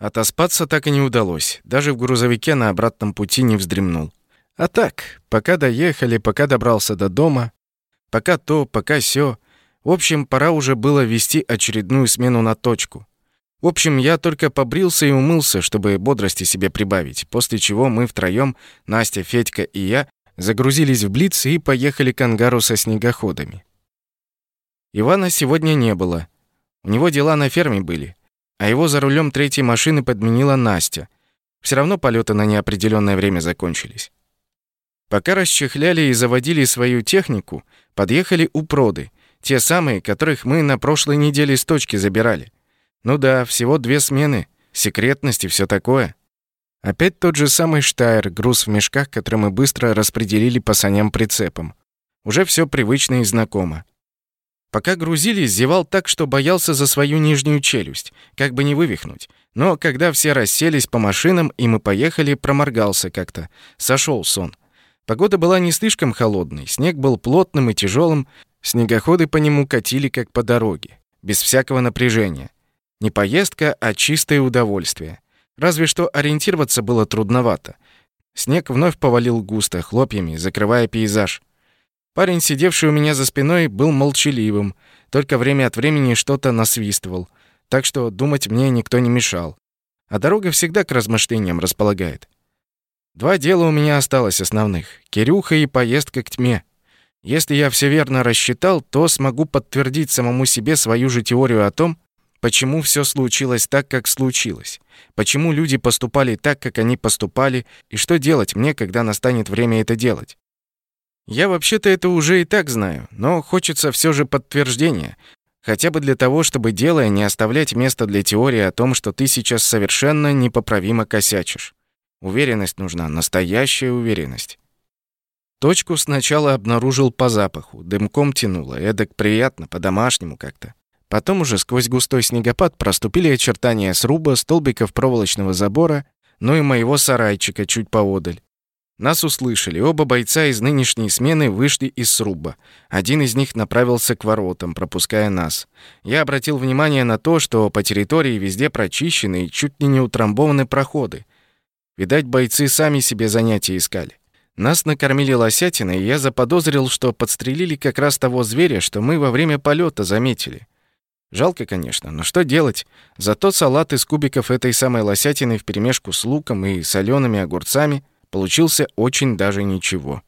Отоспаться так и не удалось. Даже в грузовике на обратном пути не вздремнул. А так, пока доехали, пока добрался до дома, пока то, пока сё. В общем, пора уже было вести очередную смену на точку. В общем, я только побрился и умылся, чтобы бодрости себе прибавить, после чего мы втроём, Настя, Федька и я, загрузились в Блиц и поехали к ангару со снегоходами. Ивана сегодня не было. У него дела на ферме были а его за рулем третьей машины подменила Настя. Все равно полеты на неопределенное время закончились. Пока расчехляли и заводили свою технику, подъехали упроды, те самые, которых мы на прошлой неделе с точки забирали. Ну да, всего две смены, секретность и все такое. Опять тот же самый Штайр, груз в мешках, который мы быстро распределили по саням-прицепам. Уже все привычно и знакомо. Пока грузились, зевал так, что боялся за свою нижнюю челюсть, как бы не вывихнуть. Но когда все расселись по машинам и мы поехали, проморгался как-то. Сошел сон. Погода была не слишком холодной, снег был плотным и тяжелым, снегоходы по нему катили как по дороге, без всякого напряжения. Не поездка, а чистое удовольствие. Разве что ориентироваться было трудновато. Снег вновь повалил густо, хлопьями, закрывая пейзаж. Парень, сидевший у меня за спиной, был молчаливым, только время от времени что-то насвистывал, так что думать мне никто не мешал. А дорога всегда к размышлениям располагает. Два дела у меня осталось основных — Кирюха и поездка к тьме. Если я все верно рассчитал, то смогу подтвердить самому себе свою же теорию о том, почему все случилось так, как случилось, почему люди поступали так, как они поступали, и что делать мне, когда настанет время это делать. Я вообще-то это уже и так знаю, но хочется все же подтверждения. Хотя бы для того, чтобы делая, не оставлять места для теории о том, что ты сейчас совершенно непоправимо косячишь. Уверенность нужна, настоящая уверенность. Точку сначала обнаружил по запаху, дымком тянуло, эдак приятно, по-домашнему как-то. Потом уже сквозь густой снегопад проступили очертания сруба, столбиков проволочного забора, ну и моего сарайчика чуть поодаль. Нас услышали. Оба бойца из нынешней смены вышли из сруба. Один из них направился к воротам, пропуская нас. Я обратил внимание на то, что по территории везде прочищены и чуть ли не утрамбованы проходы. Видать, бойцы сами себе занятия искали. Нас накормили лосятиной, и я заподозрил, что подстрелили как раз того зверя, что мы во время полета заметили. Жалко, конечно, но что делать? Зато салат из кубиков этой самой лосятины вперемешку с луком и солеными огурцами Получился очень даже ничего.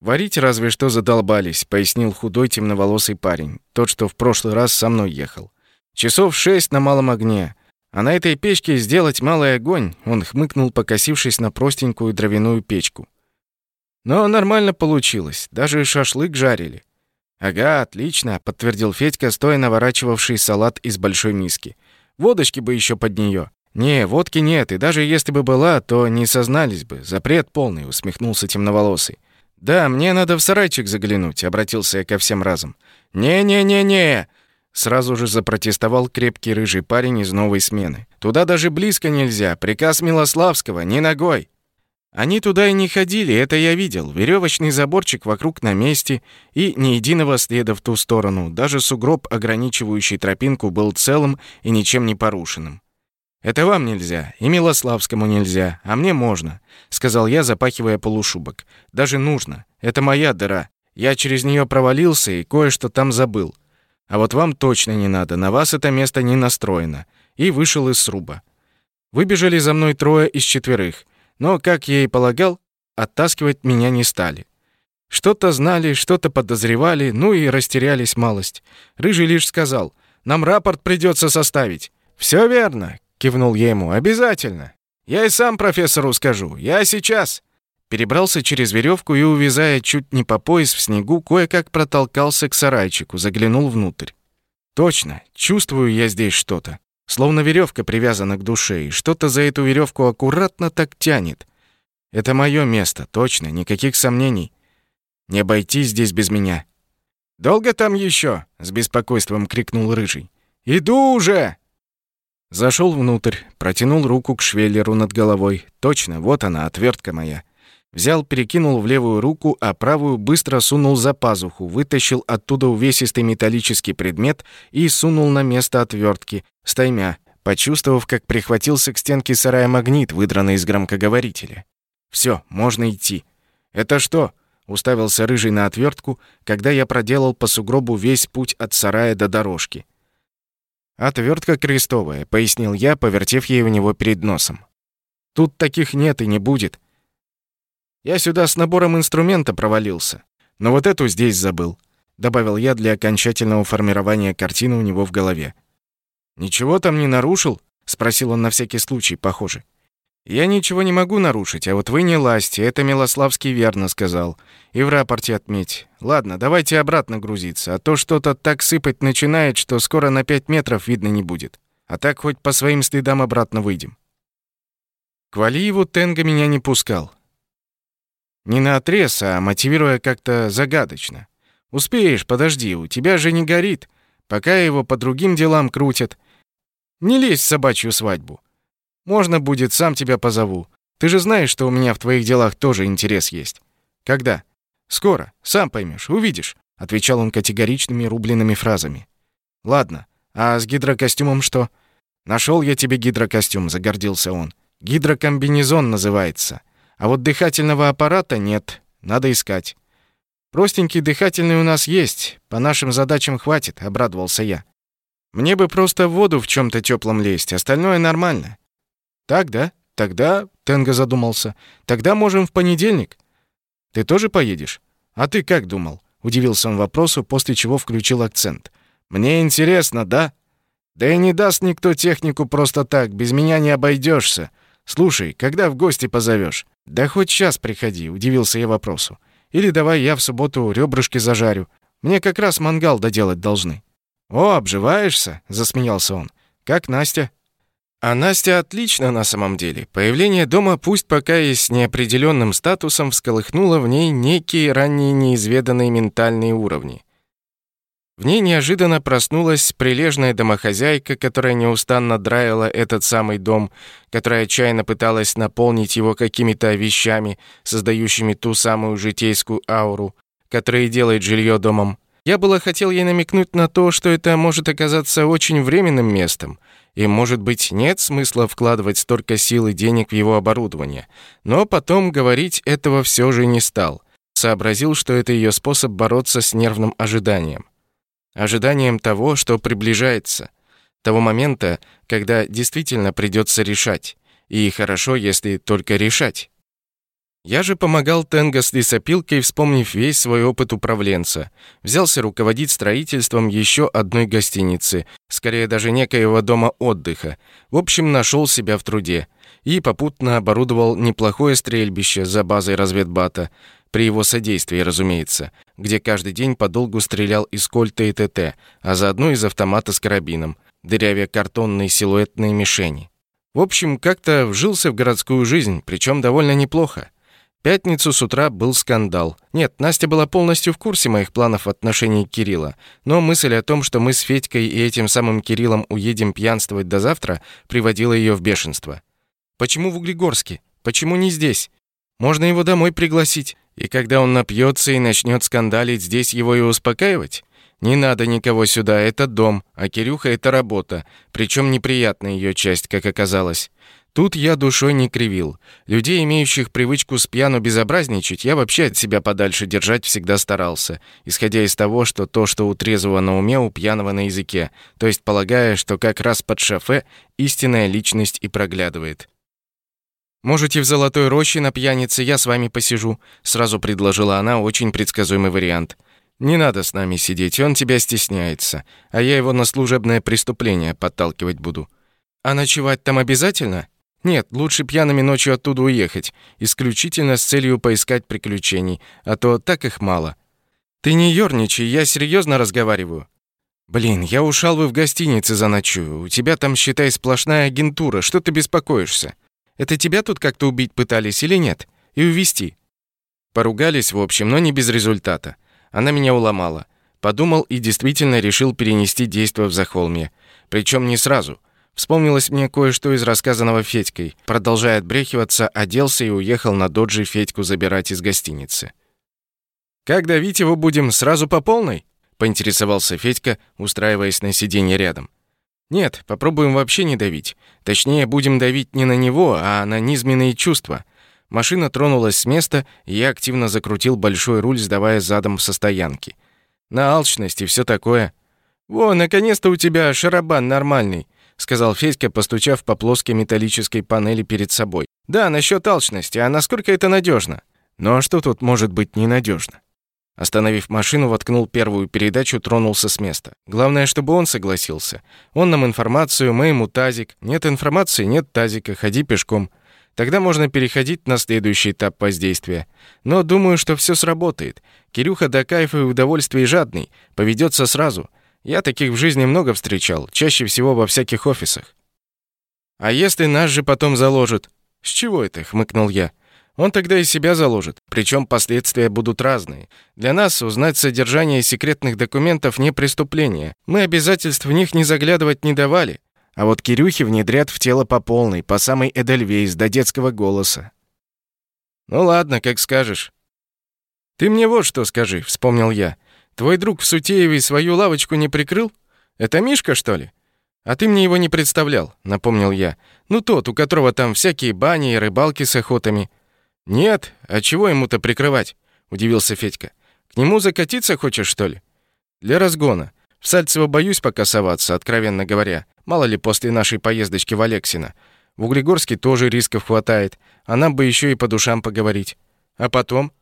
«Варить разве что задолбались», — пояснил худой темноволосый парень, тот, что в прошлый раз со мной ехал. «Часов шесть на малом огне. А на этой печке сделать малый огонь», — он хмыкнул, покосившись на простенькую дровяную печку. «Но нормально получилось, даже шашлык жарили». «Ага, отлично», — подтвердил Федька, стоя наворачивавший салат из большой миски. «Водочки бы еще под нее. «Не, водки нет, и даже если бы была, то не сознались бы. Запрет полный», — усмехнулся темноволосый. «Да, мне надо в сарайчик заглянуть», — обратился я ко всем разом. «Не-не-не-не!» Сразу же запротестовал крепкий рыжий парень из новой смены. «Туда даже близко нельзя. Приказ Милославского, не ногой». Они туда и не ходили, это я видел. Веревочный заборчик вокруг на месте и ни единого следа в ту сторону. Даже сугроб, ограничивающий тропинку, был целым и ничем не порушенным. «Это вам нельзя, и Милославскому нельзя, а мне можно», — сказал я, запахивая полушубок. «Даже нужно. Это моя дыра. Я через нее провалился и кое-что там забыл. А вот вам точно не надо, на вас это место не настроено». И вышел из сруба. Выбежали за мной трое из четверых, но, как я и полагал, оттаскивать меня не стали. Что-то знали, что-то подозревали, ну и растерялись малость. Рыжий лишь сказал, «Нам рапорт придется составить». «Все верно. Кивнул я ему. «Обязательно! Я и сам профессору скажу. Я сейчас!» Перебрался через веревку и, увязая чуть не по пояс в снегу, кое-как протолкался к сарайчику, заглянул внутрь. «Точно! Чувствую я здесь что-то. Словно веревка привязана к душе, и что-то за эту веревку аккуратно так тянет. Это мое место, точно, никаких сомнений. Не обойтись здесь без меня». «Долго там еще?» — с беспокойством крикнул Рыжий. «Иду уже!» Зашел внутрь, протянул руку к швеллеру над головой. Точно, вот она, отвертка моя. Взял, перекинул в левую руку, а правую быстро сунул за пазуху, вытащил оттуда увесистый металлический предмет и сунул на место отвертки, стаймя, почувствовав, как прихватился к стенке сарая магнит, выдранный из громкоговорителя. Все, можно идти. Это что? уставился рыжий на отвертку, когда я проделал по сугробу весь путь от сарая до дорожки. Отвертка крестовая, пояснил я, повертев ей у него перед носом. Тут таких нет и не будет. Я сюда с набором инструмента провалился, но вот эту здесь забыл, добавил я для окончательного формирования картины у него в голове. «Ничего там не нарушил?» — спросил он на всякий случай, похоже. «Я ничего не могу нарушить, а вот вы не ласти, это Милославский верно сказал. И в рапорте отметь. Ладно, давайте обратно грузиться, а то что-то так сыпать начинает, что скоро на пять метров видно не будет. А так хоть по своим следам обратно выйдем». К Валиеву Тенга меня не пускал. Не на отрез, а мотивируя как-то загадочно. «Успеешь, подожди, у тебя же не горит. Пока его по другим делам крутят, не лезь в собачью свадьбу. Можно будет, сам тебя позову. Ты же знаешь, что у меня в твоих делах тоже интерес есть. Когда? Скоро, сам поймешь, увидишь, отвечал он категоричными рубленными фразами. Ладно, а с гидрокостюмом что? Нашел я тебе гидрокостюм, загордился он. Гидрокомбинезон называется. А вот дыхательного аппарата нет, надо искать. Простенький дыхательный у нас есть, по нашим задачам хватит, обрадовался я. Мне бы просто в воду в чем то теплом лезть, остальное нормально. Так, да? Тогда, Тенга задумался. Тогда можем в понедельник. Ты тоже поедешь? А ты как думал? Удивился он вопросу, после чего включил акцент. Мне интересно, да? Да и не даст никто технику просто так, без меня не обойдешься. Слушай, когда в гости позовешь? Да хоть сейчас приходи, удивился я вопросу. Или давай я в субботу ребрышки зажарю. Мне как раз мангал доделать должны. «О, обживаешься?» — засмеялся он. «Как Настя?» А Настя отлично на самом деле. Появление дома, пусть пока и с неопределенным статусом, всколыхнуло в ней некие ранее неизведанные ментальные уровни. В ней неожиданно проснулась прилежная домохозяйка, которая неустанно драила этот самый дом, которая отчаянно пыталась наполнить его какими-то вещами, создающими ту самую житейскую ауру, которая делает жилье домом. Я было хотел ей намекнуть на то, что это может оказаться очень временным местом, и, может быть, нет смысла вкладывать столько сил и денег в его оборудование. Но потом говорить этого все же не стал. Сообразил, что это ее способ бороться с нервным ожиданием. Ожиданием того, что приближается. Того момента, когда действительно придется решать. И хорошо, если только решать. Я же помогал Тенго с лесопилкой, вспомнив весь свой опыт управленца. Взялся руководить строительством еще одной гостиницы, скорее даже некоего дома отдыха. В общем, нашел себя в труде. И попутно оборудовал неплохое стрельбище за базой разведбата, при его содействии, разумеется, где каждый день подолгу стрелял из кольта и ТТ, а заодно из автомата с карабином, дырявя картонные силуэтные мишени. В общем, как-то вжился в городскую жизнь, причем довольно неплохо пятницу с утра был скандал. Нет, Настя была полностью в курсе моих планов в отношении Кирилла, но мысль о том, что мы с Федькой и этим самым Кириллом уедем пьянствовать до завтра, приводила ее в бешенство. Почему в Углегорске? Почему не здесь? Можно его домой пригласить, и когда он напьется и начнет скандалить, здесь его и успокаивать? Не надо никого сюда, это дом, а Кирюха это работа, причем неприятная ее часть, как оказалось. Тут я душой не кривил. Людей, имеющих привычку с пьяну безобразничать, я вообще от себя подальше держать всегда старался, исходя из того, что то, что у трезвого на уме, у пьяного на языке, то есть полагая, что как раз под шофе истинная личность и проглядывает. «Можете в Золотой роще на пьянице, я с вами посижу», сразу предложила она очень предсказуемый вариант. «Не надо с нами сидеть, он тебя стесняется, а я его на служебное преступление подталкивать буду». «А ночевать там обязательно?» Нет, лучше пьяными ночью оттуда уехать, исключительно с целью поискать приключений, а то так их мало. Ты не ёрничай, я серьезно разговариваю. Блин, я ушел бы в гостинице за ночью. У тебя там, считай, сплошная агентура. Что ты беспокоишься? Это тебя тут как-то убить пытались или нет? И увести. Поругались, в общем, но не без результата. Она меня уломала. Подумал и действительно решил перенести действо в Захолмье. Причем не сразу. Вспомнилось мне кое-что из рассказанного Федькой. Продолжая отбрехиваться, оделся и уехал на доджи Федьку забирать из гостиницы. «Как давить его будем? Сразу по полной?» — поинтересовался Федька, устраиваясь на сиденье рядом. Нет, попробуем вообще не давить. Точнее, будем давить не на него, а на низменные чувства. Машина тронулась с места, и я активно закрутил большой руль, сдавая задом со стоянки. На алчность и все такое. «Во, наконец-то у тебя шарабан нормальный», — сказал Федька, постучав по плоской металлической панели перед собой. «Да, насчет алчности, а насколько это надежно? Ну а что тут может быть ненадежно? Остановив машину, воткнул первую передачу, тронулся с места. Главное, чтобы он согласился. Он нам информацию, мы ему тазик. Нет информации, нет тазика, ходи пешком. Тогда можно переходить на следующий этап воздействия. Но думаю, что все сработает. Кирюха до кайфа и удовольствия жадный, поведется сразу. Я таких в жизни много встречал, чаще всего во всяких офисах. А если нас же потом заложат? С чего это, хмыкнул я. Он тогда и себя заложит, причем последствия будут разные. Для нас узнать содержание секретных документов не преступление. Мы обязательств в них не заглядывать не давали. А вот Кирюхи внедрят в тело по полной, по самой Эдельвейс, до детского голоса. «Ну ладно, как скажешь». «Ты мне вот что скажи», — вспомнил я. «Твой друг в Сутееве свою лавочку не прикрыл? Это Мишка, что ли?» «А ты мне его не представлял», — напомнил я. «Ну тот, у которого там всякие бани и рыбалки с охотами». «Нет, а чего ему-то прикрывать?» — удивился Федька. «К нему закатиться хочешь, что ли?» «Для разгона. В Сальцево боюсь пока соваться, откровенно говоря. Мало ли после нашей поездочки в Алексино. В Углегорске тоже рисков хватает, а нам бы еще и по душам поговорить. А потом?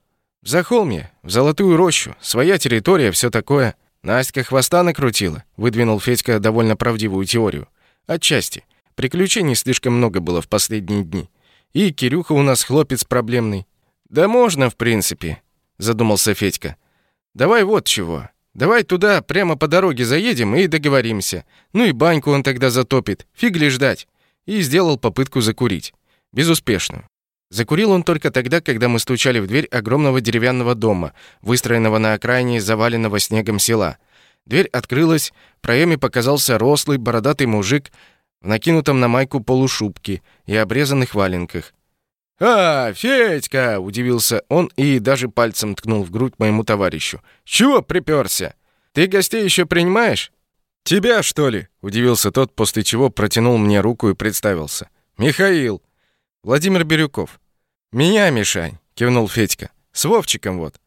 В Захолме, в Золотую рощу, своя территория, все такое. Настя хвоста накрутила, выдвинул Федька довольно правдивую теорию. Отчасти. Приключений слишком много было в последние дни. И Кирюха у нас хлопец проблемный. Да можно, в принципе, задумался Федька. Давай вот чего. Давай туда прямо по дороге заедем и договоримся. Ну и баньку он тогда затопит. Фиг ли ждать. И сделал попытку закурить. Безуспешную. Закурил он только тогда, когда мы стучали в дверь огромного деревянного дома, выстроенного на окраине заваленного снегом села. Дверь открылась, в проеме показался рослый, бородатый мужик в накинутом на майку полушубке и обрезанных валенках. «А, Федька!» — удивился он и даже пальцем ткнул в грудь моему товарищу. «Чего приперся? Ты гостей еще принимаешь?» «Тебя, что ли?» — удивился тот, после чего протянул мне руку и представился. «Михаил. Владимир Бирюков». «Меня, Мишань!» — кивнул Федька. «С Вовчиком вот».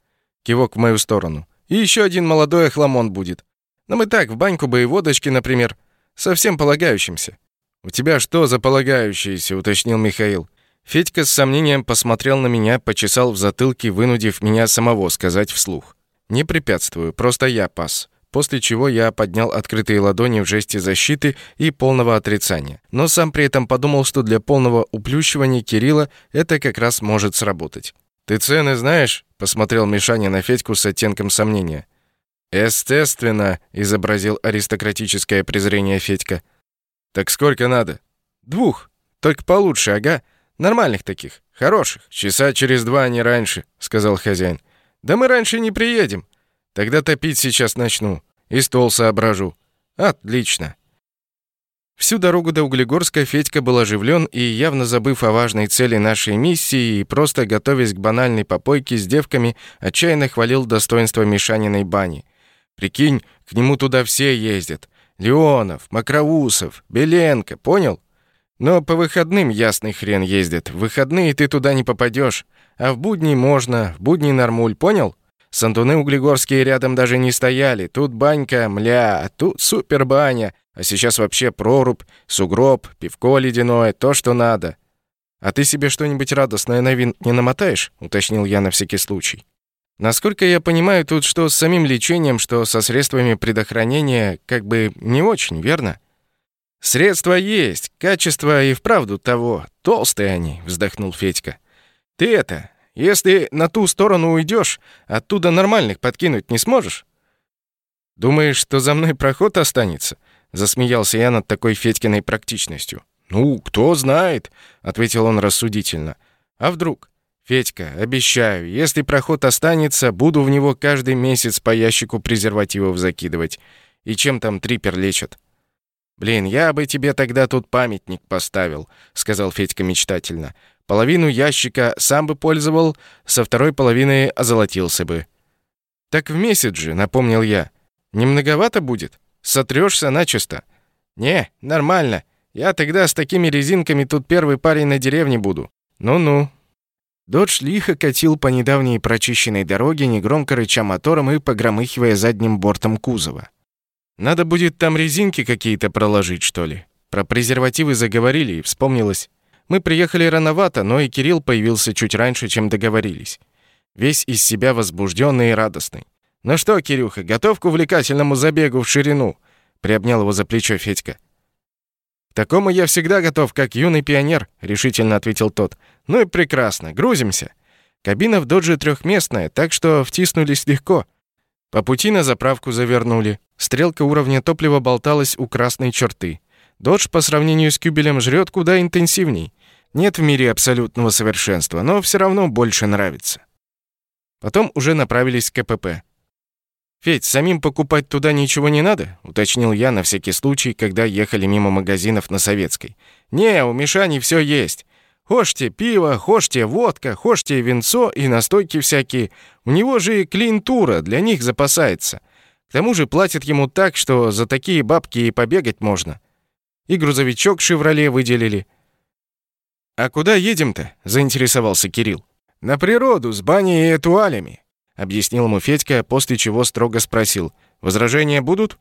Кивок в мою сторону. «И еще один молодой охламон будет. Но мы так, в баньку бы и водочки, например. Совсем полагающимся». «У тебя что за полагающиеся?» — уточнил Михаил. Федька с сомнением посмотрел на меня, почесал в затылке, вынудив меня самого сказать вслух. «Не препятствую, просто я пас». После чего я поднял открытые ладони в жесте защиты и полного отрицания. Но сам при этом подумал, что для полного уплющивания Кирилла это как раз может сработать. «Ты цены знаешь?» — посмотрел Мишаня на Федьку с оттенком сомнения. «Естественно», — изобразил аристократическое презрение Федька. «Так сколько надо?» «Двух. Только получше, ага. Нормальных таких. Хороших. Часа через два, а не раньше», — сказал хозяин. «Да мы раньше не приедем. Тогда топить сейчас начну. И стол соображу». «Отлично». Всю дорогу до Углегорска Федька был оживлен и, явно забыв о важной цели нашей миссии и просто готовясь к банальной попойке с девками, отчаянно хвалил достоинство Мишаниной бани. «Прикинь, к нему туда все ездят. Леонов, Макроусов, Беленко, понял? Но по выходным ясный хрен ездит. В выходные ты туда не попадешь, а в будни можно, в будни нормуль, понял? Сандуны углегорские рядом даже не стояли. Тут банька, мля, тут супер баня. А сейчас вообще прорубь, сугроб, пивко ледяное, то, что надо. А ты себе что-нибудь радостное на вин не намотаешь? Уточнил я на всякий случай. Насколько я понимаю, тут что с самим лечением, что со средствами предохранения, как бы не очень, верно? Средства есть, качество и вправду того. Толстые они, вздохнул Федька. Ты это, если на ту сторону уйдешь, оттуда нормальных подкинуть не сможешь? Думаешь, что за мной проход останется? Засмеялся я над такой Федькиной практичностью. Ну, кто знает, ответил он рассудительно. А вдруг? «Федька, обещаю, если проход останется, буду в него каждый месяц по ящику презервативов закидывать. И чем там трипер лечат?» «Блин, я бы тебе тогда тут памятник поставил», — сказал Федька мечтательно. «Половину ящика сам бы пользовал, со второй половины озолотился бы». «Так в месяц же», — напомнил я. «Не многовато будет? Сотрёшься начисто». «Не, нормально. Я тогда с такими резинками тут первый парень на деревне буду». «Ну-ну». Додж лихо катил по недавней прочищенной дороге, негромко рыча мотором и погромыхивая задним бортом кузова. «Надо будет там резинки какие-то проложить, что ли?» Про презервативы заговорили, и вспомнилось. Мы приехали рановато, но и Кирилл появился чуть раньше, чем договорились. Весь из себя возбужденный и радостный. «Ну что, Кирюха, готов к увлекательному забегу в ширину?» Приобнял его за плечо Федька. «К такому я всегда готов, как юный пионер», — решительно ответил тот. «Ну и прекрасно, грузимся». Кабина в додже трехместная, так что втиснулись легко. По пути на заправку завернули. Стрелка уровня топлива болталась у красной черты. Додж по сравнению с Кюбелем жрет куда интенсивней. Нет в мире абсолютного совершенства, но все равно больше нравится. Потом уже направились к КПП. «Федь, самим покупать туда ничего не надо?» — уточнил я на всякий случай, когда ехали мимо магазинов на Советской. «Не, у Мишани все есть. Хошьте пиво, хошьте водка, хошьте винцо и настойки всякие. У него же и клиентура, для них запасается. К тому же платят ему так, что за такие бабки и побегать можно. И грузовичок «Шевроле» выделили. «А куда едем-то?» — заинтересовался Кирилл. «На природу, с баней и этуалями», — объяснил ему Федька, после чего строго спросил. «Возражения будут?»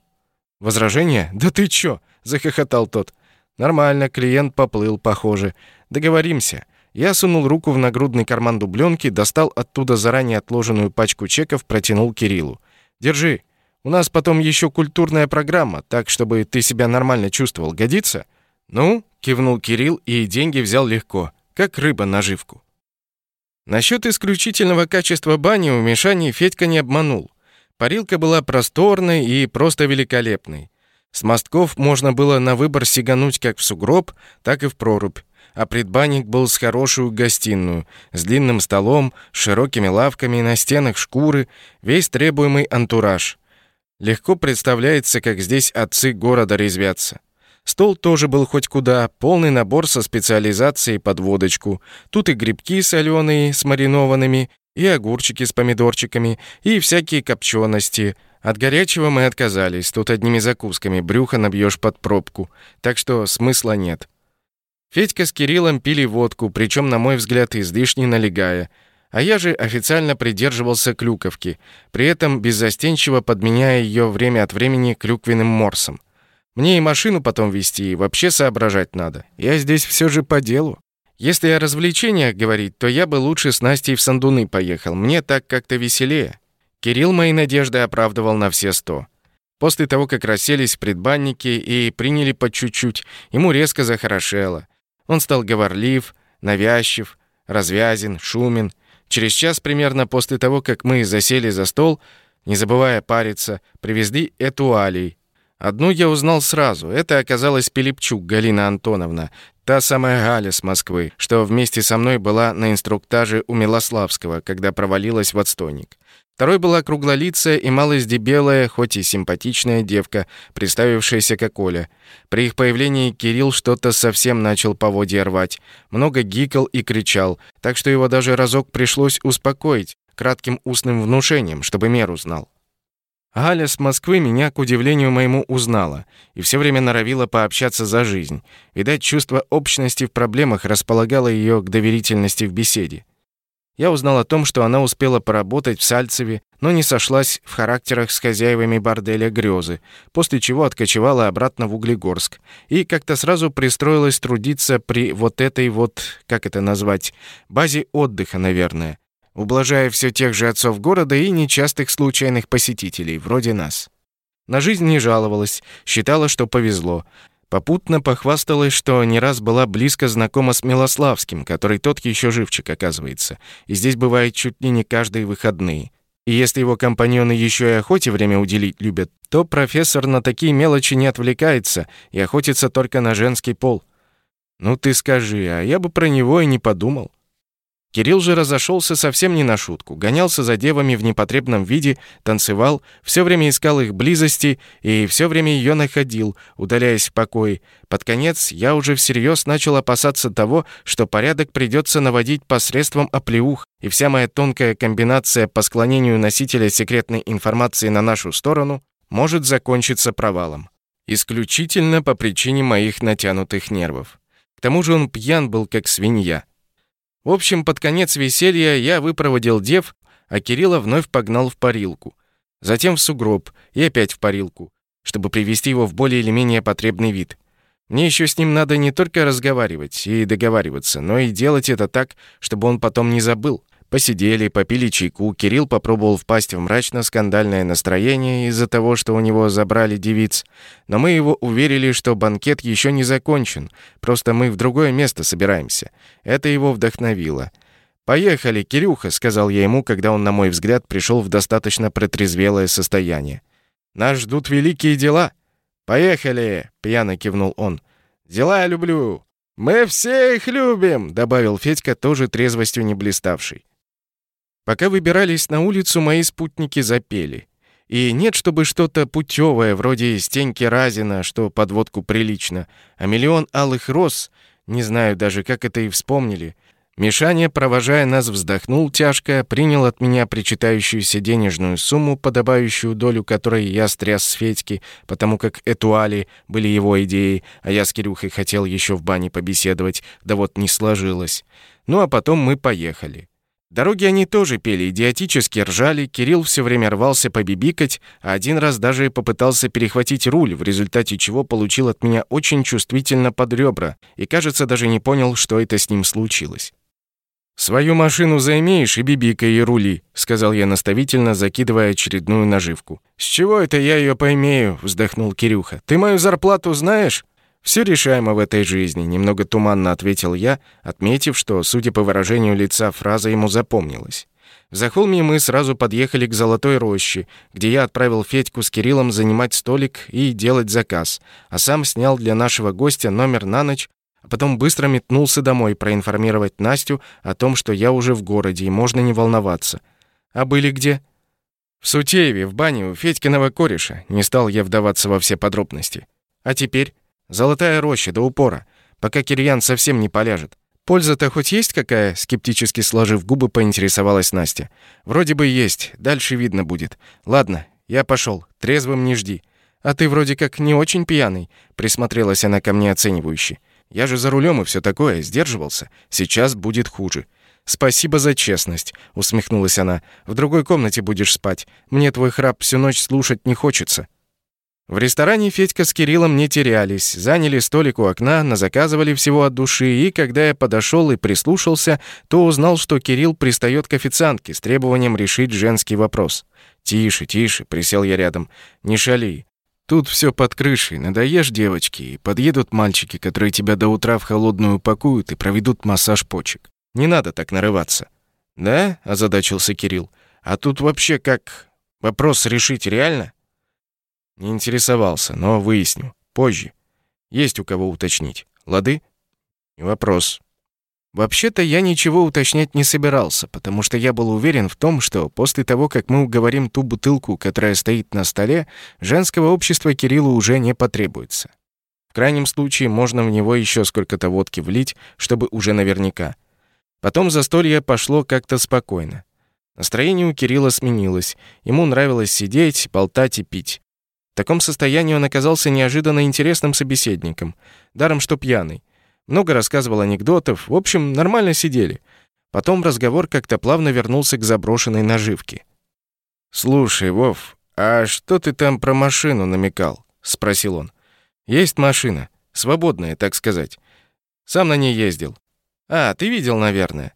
«Возражения? Да ты чё?» — захохотал тот. «Нормально, клиент поплыл, похоже. Договоримся». Я сунул руку в нагрудный карман дубленки, достал оттуда заранее отложенную пачку чеков, протянул Кириллу. «Держи. У нас потом еще культурная программа, так, чтобы ты себя нормально чувствовал. Годится?» «Ну?» — кивнул Кирилл и деньги взял легко, как рыба наживку. Насчет исключительного качества бани у Мишани Федька не обманул. Парилка была просторной и просто великолепной. С мостков можно было на выбор сигануть как в сугроб, так и в прорубь. А предбанник был с хорошую гостиную, с длинным столом, с широкими лавками, на стенах шкуры, весь требуемый антураж. Легко представляется, как здесь отцы города резвятся. Стол тоже был хоть куда, полный набор со специализацией под водочку. Тут и грибки соленые с маринованными, и огурчики с помидорчиками, и всякие копчености. От горячего мы отказались, тут одними закусками брюхо набьешь под пробку, так что смысла нет. Федька с Кириллом пили водку, причем, на мой взгляд, излишне налегая. А я же официально придерживался клюковки, при этом беззастенчиво подменяя ее время от времени клюквенным морсом. Мне и машину потом вести, и вообще соображать надо. Я здесь все же по делу. Если о развлечениях говорить, то я бы лучше с Настей в Сандуны поехал. Мне так как-то веселее. Кирилл мои надежды оправдывал на все сто. После того, как расселись в предбаннике и приняли по чуть-чуть, ему резко захорошело. Он стал говорлив, навязчив, развязен, шумен. Через час примерно после того, как мы засели за стол, не забывая париться, привезли этуалей, Одну я узнал сразу. Это оказалась Пилипчук Галина Антоновна, та самая Галя с Москвы, что вместе со мной была на инструктаже у Милославского, когда провалилась в отстойник. Второй была круглолицая и малость дебелая, хоть и симпатичная девка, представившаяся как Оля. При их появлении Кирилл что-то совсем начал поводья рвать. Много гикал и кричал, так что его даже разок пришлось успокоить кратким устным внушением, чтобы меру знал. Галя с Москвы меня, к удивлению моему, узнала и все время норовила пообщаться за жизнь. Видать, чувство общности в проблемах располагало ее к доверительности в беседе. Я узнал о том, что она успела поработать в Сальцеве, но не сошлась в характерах с хозяевами борделя «Грёзы», после чего откочевала обратно в Углегорск и как-то сразу пристроилась трудиться при вот этой вот, как это назвать, базе отдыха, наверное, ублажая все тех же отцов города и нечастых случайных посетителей, вроде нас. На жизнь не жаловалась, считала, что повезло. Попутно похвасталась, что не раз была близко знакома с Милославским, который тот еще живчик, оказывается, и здесь бывает чуть ли не каждые выходные. И если его компаньоны еще и охоте время уделить любят, то профессор на такие мелочи не отвлекается и охотится только на женский пол. Ну ты скажи, а я бы про него и не подумал. Кирилл же разошелся совсем не на шутку, гонялся за девами в непотребном виде, танцевал, все время искал их близости и все время ее находил, удаляясь в покой. Под конец я уже всерьез начал опасаться того, что порядок придется наводить посредством оплеух, и вся моя тонкая комбинация по склонению носителя секретной информации на нашу сторону может закончиться провалом. Исключительно по причине моих натянутых нервов. К тому же он пьян был, как свинья. В общем, под конец веселья я выпроводил дев, а Кирилла вновь погнал в парилку. Затем в сугроб и опять в парилку, чтобы привести его в более или менее потребный вид. Мне еще с ним надо не только разговаривать и договариваться, но и делать это так, чтобы он потом не забыл. Посидели, попили чайку, Кирилл попробовал впасть в мрачно-скандальное настроение из-за того, что у него забрали девиц. Но мы его уверили, что банкет еще не закончен, просто мы в другое место собираемся. Это его вдохновило. «Поехали, Кирюха», — сказал я ему, когда он, на мой взгляд, пришел в достаточно протрезвелое состояние. «Нас ждут великие дела». «Поехали!» — пьяно кивнул он. «Дела люблю!» «Мы все их любим!» — добавил Федька, тоже трезвостью не блиставший. Пока выбирались на улицу, мои спутники запели. И нет, чтобы что-то путевое, вроде Стеньки Разина, что подводку прилично, а миллион алых роз, не знаю даже, как это и вспомнили, Мишаня, провожая нас, вздохнул тяжко, принял от меня причитающуюся денежную сумму, подобающую долю которой я стряс с Федьки, потому как этуали были его идеей, а я с Кирюхой хотел еще в бане побеседовать, да вот не сложилось. Ну а потом мы поехали. Дороги они тоже пели, идиотически ржали, Кирилл все время рвался побибикать, а один раз даже попытался перехватить руль, в результате чего получил от меня очень чувствительно под ребра и, кажется, даже не понял, что это с ним случилось. «Свою машину заимеешь и бибикай и рули», — сказал я наставительно, закидывая очередную наживку. «С чего это я ее поймею?» — вздохнул Кирюха. «Ты мою зарплату знаешь?» «Все решаемо в этой жизни», — немного туманно ответил я, отметив, что, судя по выражению лица, фраза ему запомнилась. В Захолме мы сразу подъехали к Золотой роще, где я отправил Федьку с Кириллом занимать столик и делать заказ, а сам снял для нашего гостя номер на ночь а потом быстро метнулся домой проинформировать Настю о том, что я уже в городе и можно не волноваться. А были где? В Сутееве, в бане у Федькиного кореша. Не стал я вдаваться во все подробности. А теперь? Золотая роща до упора, пока Кирьян совсем не поляжет. «Польза-то хоть есть какая?» — скептически сложив губы, поинтересовалась Настя. «Вроде бы есть, дальше видно будет. Ладно, я пошел, трезвым не жди. А ты вроде как не очень пьяный», — присмотрелась она ко мне оценивающе. Я же за рулем и все такое, сдерживался. Сейчас будет хуже. Спасибо за честность, усмехнулась она. В другой комнате будешь спать. Мне твой храп всю ночь слушать не хочется. В ресторане Федька с Кириллом не терялись, заняли столик у окна, назаказывали всего от души, и когда я подошел и прислушался, то узнал, что Кирилл пристает к официантке с требованием решить женский вопрос. «Тише, тише», — присел я рядом, — «не шали. Тут все под крышей. Надоешь девочки, и подъедут мальчики, которые тебя до утра в холодную упакуют и проведут массаж почек. Не надо так нарываться. Да? озадачился Кирилл. А тут вообще как вопрос решить реально? Не интересовался, но выясню позже. Есть у кого уточнить. Лады? Не вопрос. Вообще-то я ничего уточнять не собирался, потому что я был уверен в том, что после того, как мы уговорим ту бутылку, которая стоит на столе, женского общества Кириллу уже не потребуется. В крайнем случае можно в него еще сколько-то водки влить, чтобы уже наверняка. Потом застолье пошло как-то спокойно. Настроение у Кирилла сменилось. Ему нравилось сидеть, болтать и пить. В таком состоянии он оказался неожиданно интересным собеседником, даром что пьяный. Много рассказывал анекдотов, в общем, нормально сидели. Потом разговор как-то плавно вернулся к заброшенной наживке. «Слушай, Вов, а что ты там про машину намекал?» — спросил он. «Есть машина. Свободная, так сказать. Сам на ней ездил. А, ты видел, наверное.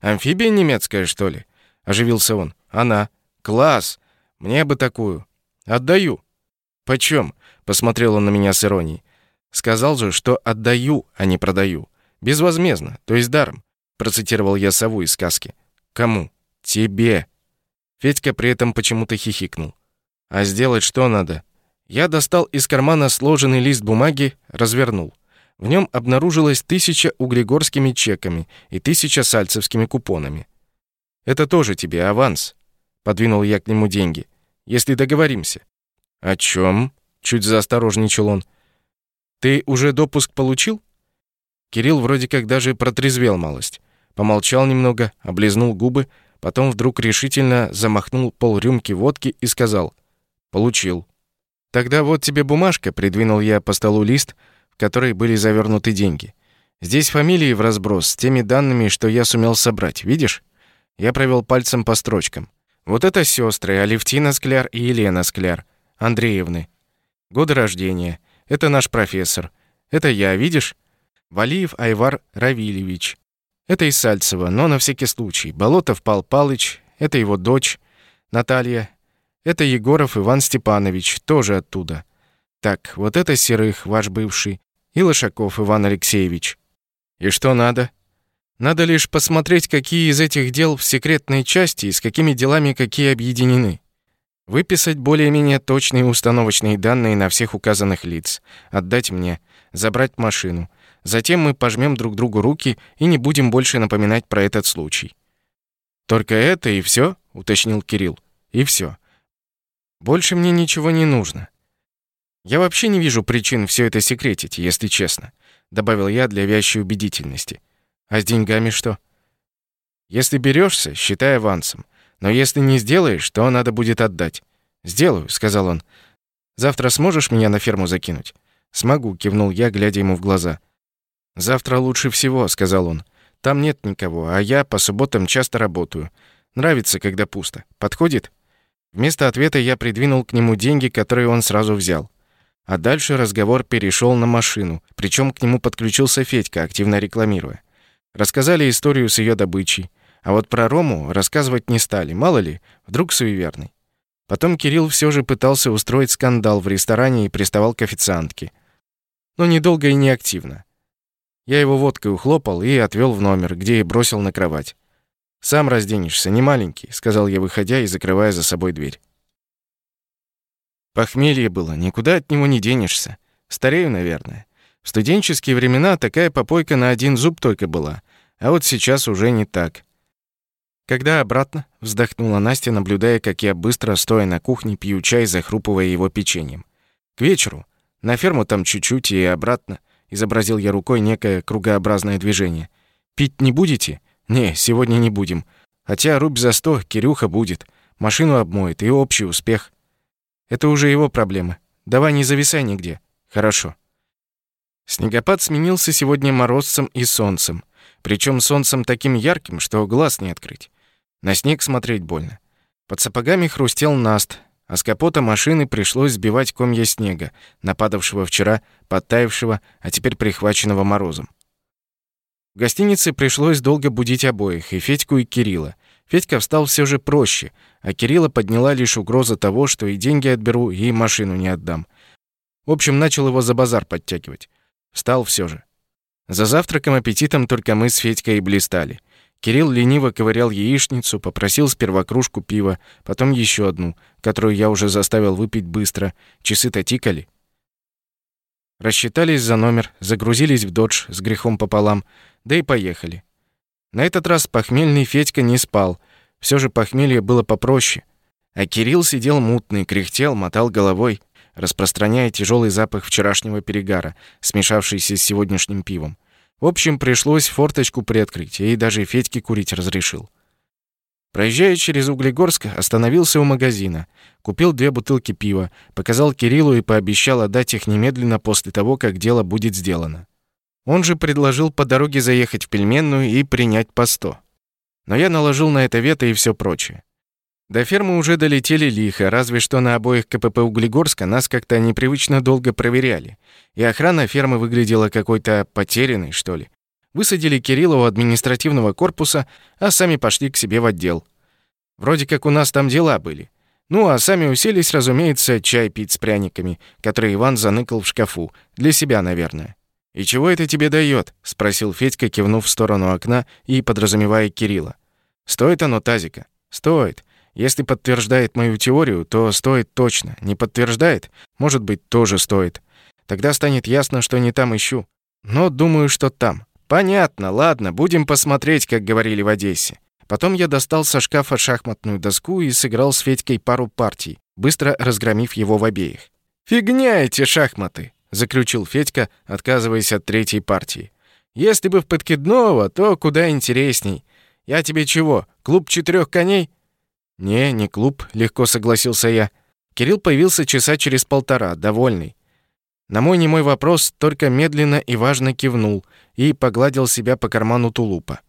Амфибия немецкая, что ли?» — оживился он. «Она. Класс! Мне бы такую. Отдаю». «Почем?» — посмотрел он на меня с иронией. Сказал же, что отдаю, а не продаю. Безвозмездно, то есть даром. Процитировал я сову из сказки. Кому? Тебе. Федька при этом почему-то хихикнул. А сделать что надо? Я достал из кармана сложенный лист бумаги, развернул. В нем обнаружилось тысяча углегорскими чеками и тысяча сальцевскими купонами. «Это тоже тебе аванс», — подвинул я к нему деньги, — «если договоримся». «О чем?» — чуть заосторожничал он. Ты уже допуск получил? Кирилл вроде как даже протрезвел малость. Помолчал немного, облизнул губы, потом вдруг решительно замахнул полрюмки водки и сказал: "Получил". Тогда вот тебе бумажка, придвинул я по столу лист, в который были завернуты деньги. Здесь фамилии в разброс с теми данными, что я сумел собрать. Видишь? Я провел пальцем по строчкам. Вот это сестры Алевтина Скляр и Елена Скляр, Андреевны. Годы рождения. Это наш профессор. Это я, видишь? Валиев Айвар Равильевич. Это из Сальцева, но на всякий случай. Болотов Пал Палыч, это его дочь Наталья. Это Егоров Иван Степанович, тоже оттуда. Так, вот это Серых, ваш бывший, и Лошаков Иван Алексеевич. И что надо? Надо лишь посмотреть, какие из этих дел в секретной части и с какими делами какие объединены. Выписать более-менее точные установочные данные на всех указанных лиц, отдать мне, забрать машину. Затем мы пожмем друг другу руки и не будем больше напоминать про этот случай. Только это и все, уточнил Кирилл. И все. Больше мне ничего не нужно. Я вообще не вижу причин все это секретить, если честно, добавил я для вящей убедительности. А с деньгами что? Если берешься, считай авансом. Но если не сделаешь, то надо будет отдать. Сделаю, сказал он. Завтра сможешь меня на ферму закинуть? Смогу, кивнул я, глядя ему в глаза. Завтра лучше всего, сказал он. Там нет никого, а я по субботам часто работаю. Нравится, когда пусто. Подходит? Вместо ответа я придвинул к нему деньги, которые он сразу взял. А дальше разговор перешел на машину, причем к нему подключился Федька, активно рекламируя. Рассказали историю с ее добычей, а вот про Рому рассказывать не стали, мало ли, вдруг суеверный. Потом Кирилл все же пытался устроить скандал в ресторане и приставал к официантке. Но недолго и не активно. Я его водкой ухлопал и отвел в номер, где и бросил на кровать. «Сам разденешься, не маленький», — сказал я, выходя и закрывая за собой дверь. Похмелье было, никуда от него не денешься. Старею, наверное. В студенческие времена такая попойка на один зуб только была, а вот сейчас уже не так. Когда обратно, вздохнула Настя, наблюдая, как я быстро, стоя на кухне, пью чай, захрупывая его печеньем. К вечеру. На ферму там чуть-чуть и обратно. Изобразил я рукой некое кругообразное движение. Пить не будете? Не, сегодня не будем. Хотя рубь за сто, Кирюха будет. Машину обмоет и общий успех. Это уже его проблемы. Давай не зависай нигде. Хорошо. Снегопад сменился сегодня морозцем и солнцем. Причем солнцем таким ярким, что глаз не открыть. На снег смотреть больно. Под сапогами хрустел наст, а с капота машины пришлось сбивать комья снега, нападавшего вчера, подтаявшего, а теперь прихваченного морозом. В гостинице пришлось долго будить обоих, и Федьку, и Кирилла. Федька встал все же проще, а Кирилла подняла лишь угроза того, что и деньги отберу, и машину не отдам. В общем, начал его за базар подтягивать. Встал все же. За завтраком аппетитом только мы с Федькой и блистали. Кирилл лениво ковырял яичницу, попросил сперва кружку пива, потом еще одну, которую я уже заставил выпить быстро. Часы-то тикали. Рассчитались за номер, загрузились в додж с грехом пополам, да и поехали. На этот раз похмельный Федька не спал. Все же похмелье было попроще. А Кирилл сидел мутный, кряхтел, мотал головой, распространяя тяжелый запах вчерашнего перегара, смешавшийся с сегодняшним пивом. В общем, пришлось форточку приоткрыть, и даже Федьке курить разрешил. Проезжая через Углегорск, остановился у магазина, купил две бутылки пива, показал Кириллу и пообещал отдать их немедленно после того, как дело будет сделано. Он же предложил по дороге заехать в пельменную и принять по сто. Но я наложил на это вето и все прочее. До фермы уже долетели лихо, разве что на обоих КПП Углегорска нас как-то непривычно долго проверяли. И охрана фермы выглядела какой-то потерянной, что ли. Высадили Кирилла у административного корпуса, а сами пошли к себе в отдел. Вроде как у нас там дела были. Ну, а сами уселись, разумеется, чай пить с пряниками, которые Иван заныкал в шкафу. Для себя, наверное. «И чего это тебе дает? спросил Федька, кивнув в сторону окна и подразумевая Кирилла. «Стоит оно тазика?» «Стоит. Если подтверждает мою теорию, то стоит точно. Не подтверждает, может быть, тоже стоит. Тогда станет ясно, что не там ищу. Но думаю, что там. Понятно, ладно, будем посмотреть, как говорили в Одессе. Потом я достал со шкафа шахматную доску и сыграл с Федькой пару партий, быстро разгромив его в обеих. «Фигня эти шахматы!» — заключил Федька, отказываясь от третьей партии. «Если бы в подкидного, то куда интересней. Я тебе чего, клуб четырех коней?» «Не, не клуб», — легко согласился я. Кирилл появился часа через полтора, довольный. На мой немой вопрос только медленно и важно кивнул и погладил себя по карману тулупа.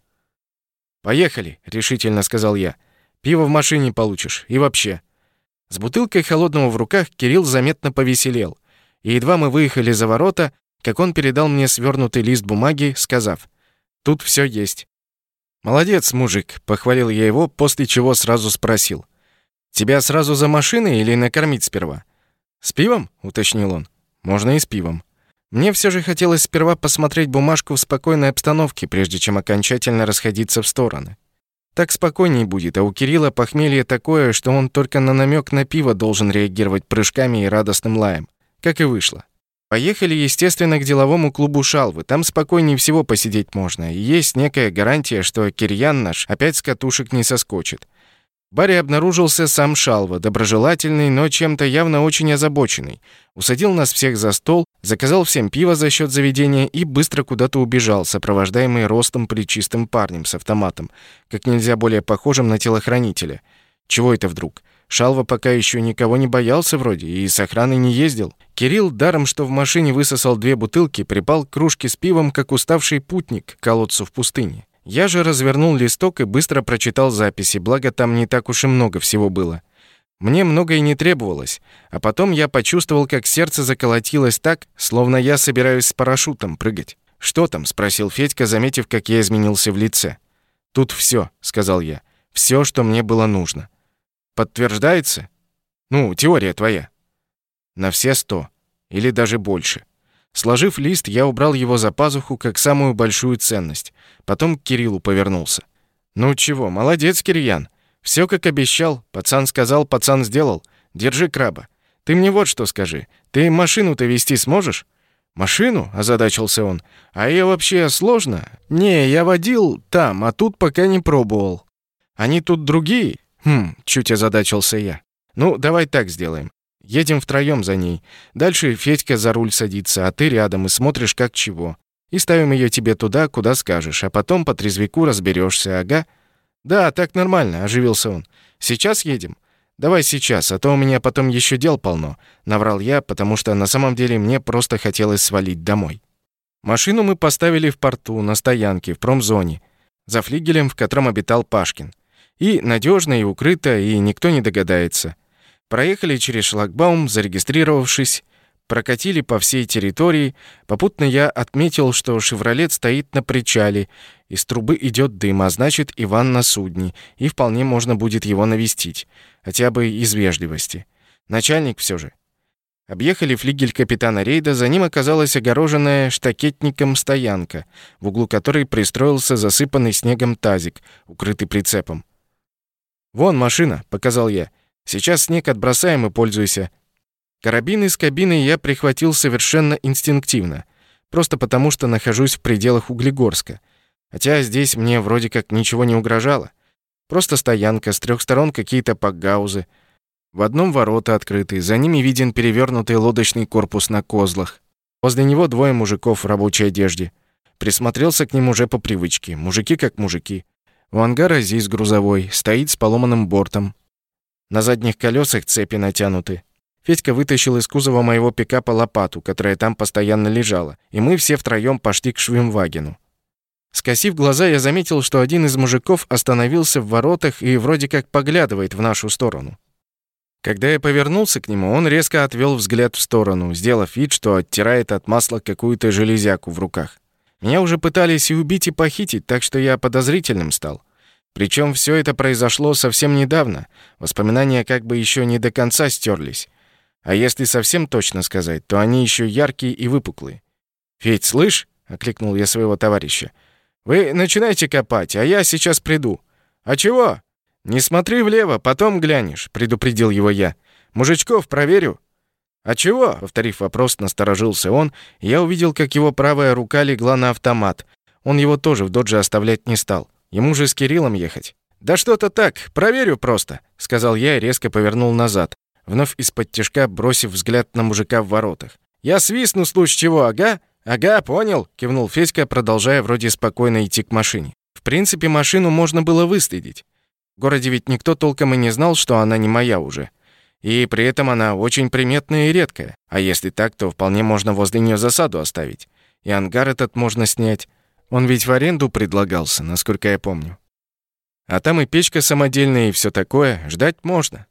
«Поехали», — решительно сказал я. «Пиво в машине получишь. И вообще». С бутылкой холодного в руках Кирилл заметно повеселел. И едва мы выехали за ворота, как он передал мне свернутый лист бумаги, сказав, «Тут все есть». «Молодец, мужик», — похвалил я его, после чего сразу спросил. «Тебя сразу за машиной или накормить сперва?» «С пивом?» — уточнил он. «Можно и с пивом». Мне все же хотелось сперва посмотреть бумажку в спокойной обстановке, прежде чем окончательно расходиться в стороны. Так спокойней будет, а у Кирилла похмелье такое, что он только на намек на пиво должен реагировать прыжками и радостным лаем. Как и вышло. Поехали, естественно, к деловому клубу «Шалвы». Там спокойнее всего посидеть можно. И есть некая гарантия, что Кирьян наш опять с катушек не соскочит. В баре обнаружился сам Шалва, доброжелательный, но чем-то явно очень озабоченный. Усадил нас всех за стол, заказал всем пиво за счет заведения и быстро куда-то убежал, сопровождаемый ростом плечистым парнем с автоматом, как нельзя более похожим на телохранителя. Чего это вдруг? Шалва пока еще никого не боялся вроде и с охраной не ездил. Кирилл, даром что в машине высосал две бутылки, припал к кружке с пивом, как уставший путник к колодцу в пустыне. Я же развернул листок и быстро прочитал записи, благо там не так уж и много всего было. Мне многое не требовалось, а потом я почувствовал, как сердце заколотилось так, словно я собираюсь с парашютом прыгать. «Что там?» — спросил Федька, заметив, как я изменился в лице. «Тут все, сказал я. все, что мне было нужно». «Подтверждается?» «Ну, теория твоя». «На все сто. Или даже больше». Сложив лист, я убрал его за пазуху как самую большую ценность. Потом к Кириллу повернулся. «Ну чего, молодец, Кирьян. Все как обещал. Пацан сказал, пацан сделал. Держи краба. Ты мне вот что скажи. Ты машину-то вести сможешь?» «Машину?» – озадачился он. «А ее вообще сложно?» «Не, я водил там, а тут пока не пробовал». «Они тут другие?» «Хм», – чуть озадачился я. «Ну, давай так сделаем. Едем втроем за ней. Дальше Федька за руль садится, а ты рядом и смотришь как чего. И ставим ее тебе туда, куда скажешь, а потом по трезвику разберешься, ага. Да, так нормально, оживился он. Сейчас едем? Давай сейчас, а то у меня потом еще дел полно, наврал я, потому что на самом деле мне просто хотелось свалить домой. Машину мы поставили в порту, на стоянке, в промзоне, за флигелем, в котором обитал Пашкин. И надежно, и укрыто, и никто не догадается. Проехали через шлагбаум, зарегистрировавшись, прокатили по всей территории. Попутно я отметил, что «Шевролет» стоит на причале, из трубы идет дым, а значит, Иван на судне, и вполне можно будет его навестить, хотя бы из вежливости. Начальник все же. Объехали флигель капитана рейда, за ним оказалась огороженная штакетником стоянка, в углу которой пристроился засыпанный снегом тазик, укрытый прицепом. «Вон машина», — показал я. Сейчас снег отбросаем и пользуйся. Карабин из кабины я прихватил совершенно инстинктивно, просто потому что нахожусь в пределах Углегорска. Хотя здесь мне вроде как ничего не угрожало. Просто стоянка, с трех сторон какие-то пакгаузы. В одном ворота открыты, за ними виден перевернутый лодочный корпус на козлах. Возле него двое мужиков в рабочей одежде. Присмотрелся к ним уже по привычке. Мужики как мужики. У ангара здесь грузовой, стоит с поломанным бортом. На задних колесах цепи натянуты. Федька вытащил из кузова моего пикапа лопату, которая там постоянно лежала, и мы все втроем пошли к Швимвагену. Скосив глаза, я заметил, что один из мужиков остановился в воротах и вроде как поглядывает в нашу сторону. Когда я повернулся к нему, он резко отвел взгляд в сторону, сделав вид, что оттирает от масла какую-то железяку в руках. Меня уже пытались и убить, и похитить, так что я подозрительным стал. Причем все это произошло совсем недавно. Воспоминания как бы еще не до конца стерлись. А если совсем точно сказать, то они еще яркие и выпуклые. «Федь, слышь?» — окликнул я своего товарища. «Вы начинайте копать, а я сейчас приду». «А чего?» «Не смотри влево, потом глянешь», — предупредил его я. «Мужичков проверю». «А чего?» — повторив вопрос, насторожился он, я увидел, как его правая рука легла на автомат. Он его тоже в додже оставлять не стал. Ему же с Кириллом ехать. Да что-то так, проверю просто, сказал я и резко повернул назад, вновь из-под тишка бросив взгляд на мужика в воротах. Я свистну случай чего, ага? Ага, понял, кивнул Федька, продолжая вроде спокойно идти к машине. В принципе, машину можно было выследить. В городе ведь никто толком и не знал, что она не моя уже. И при этом она очень приметная и редкая. А если так, то вполне можно возле нее засаду оставить. И ангар этот можно снять. Он ведь в аренду предлагался, насколько я помню. А там и печка самодельная, и все такое. Ждать можно.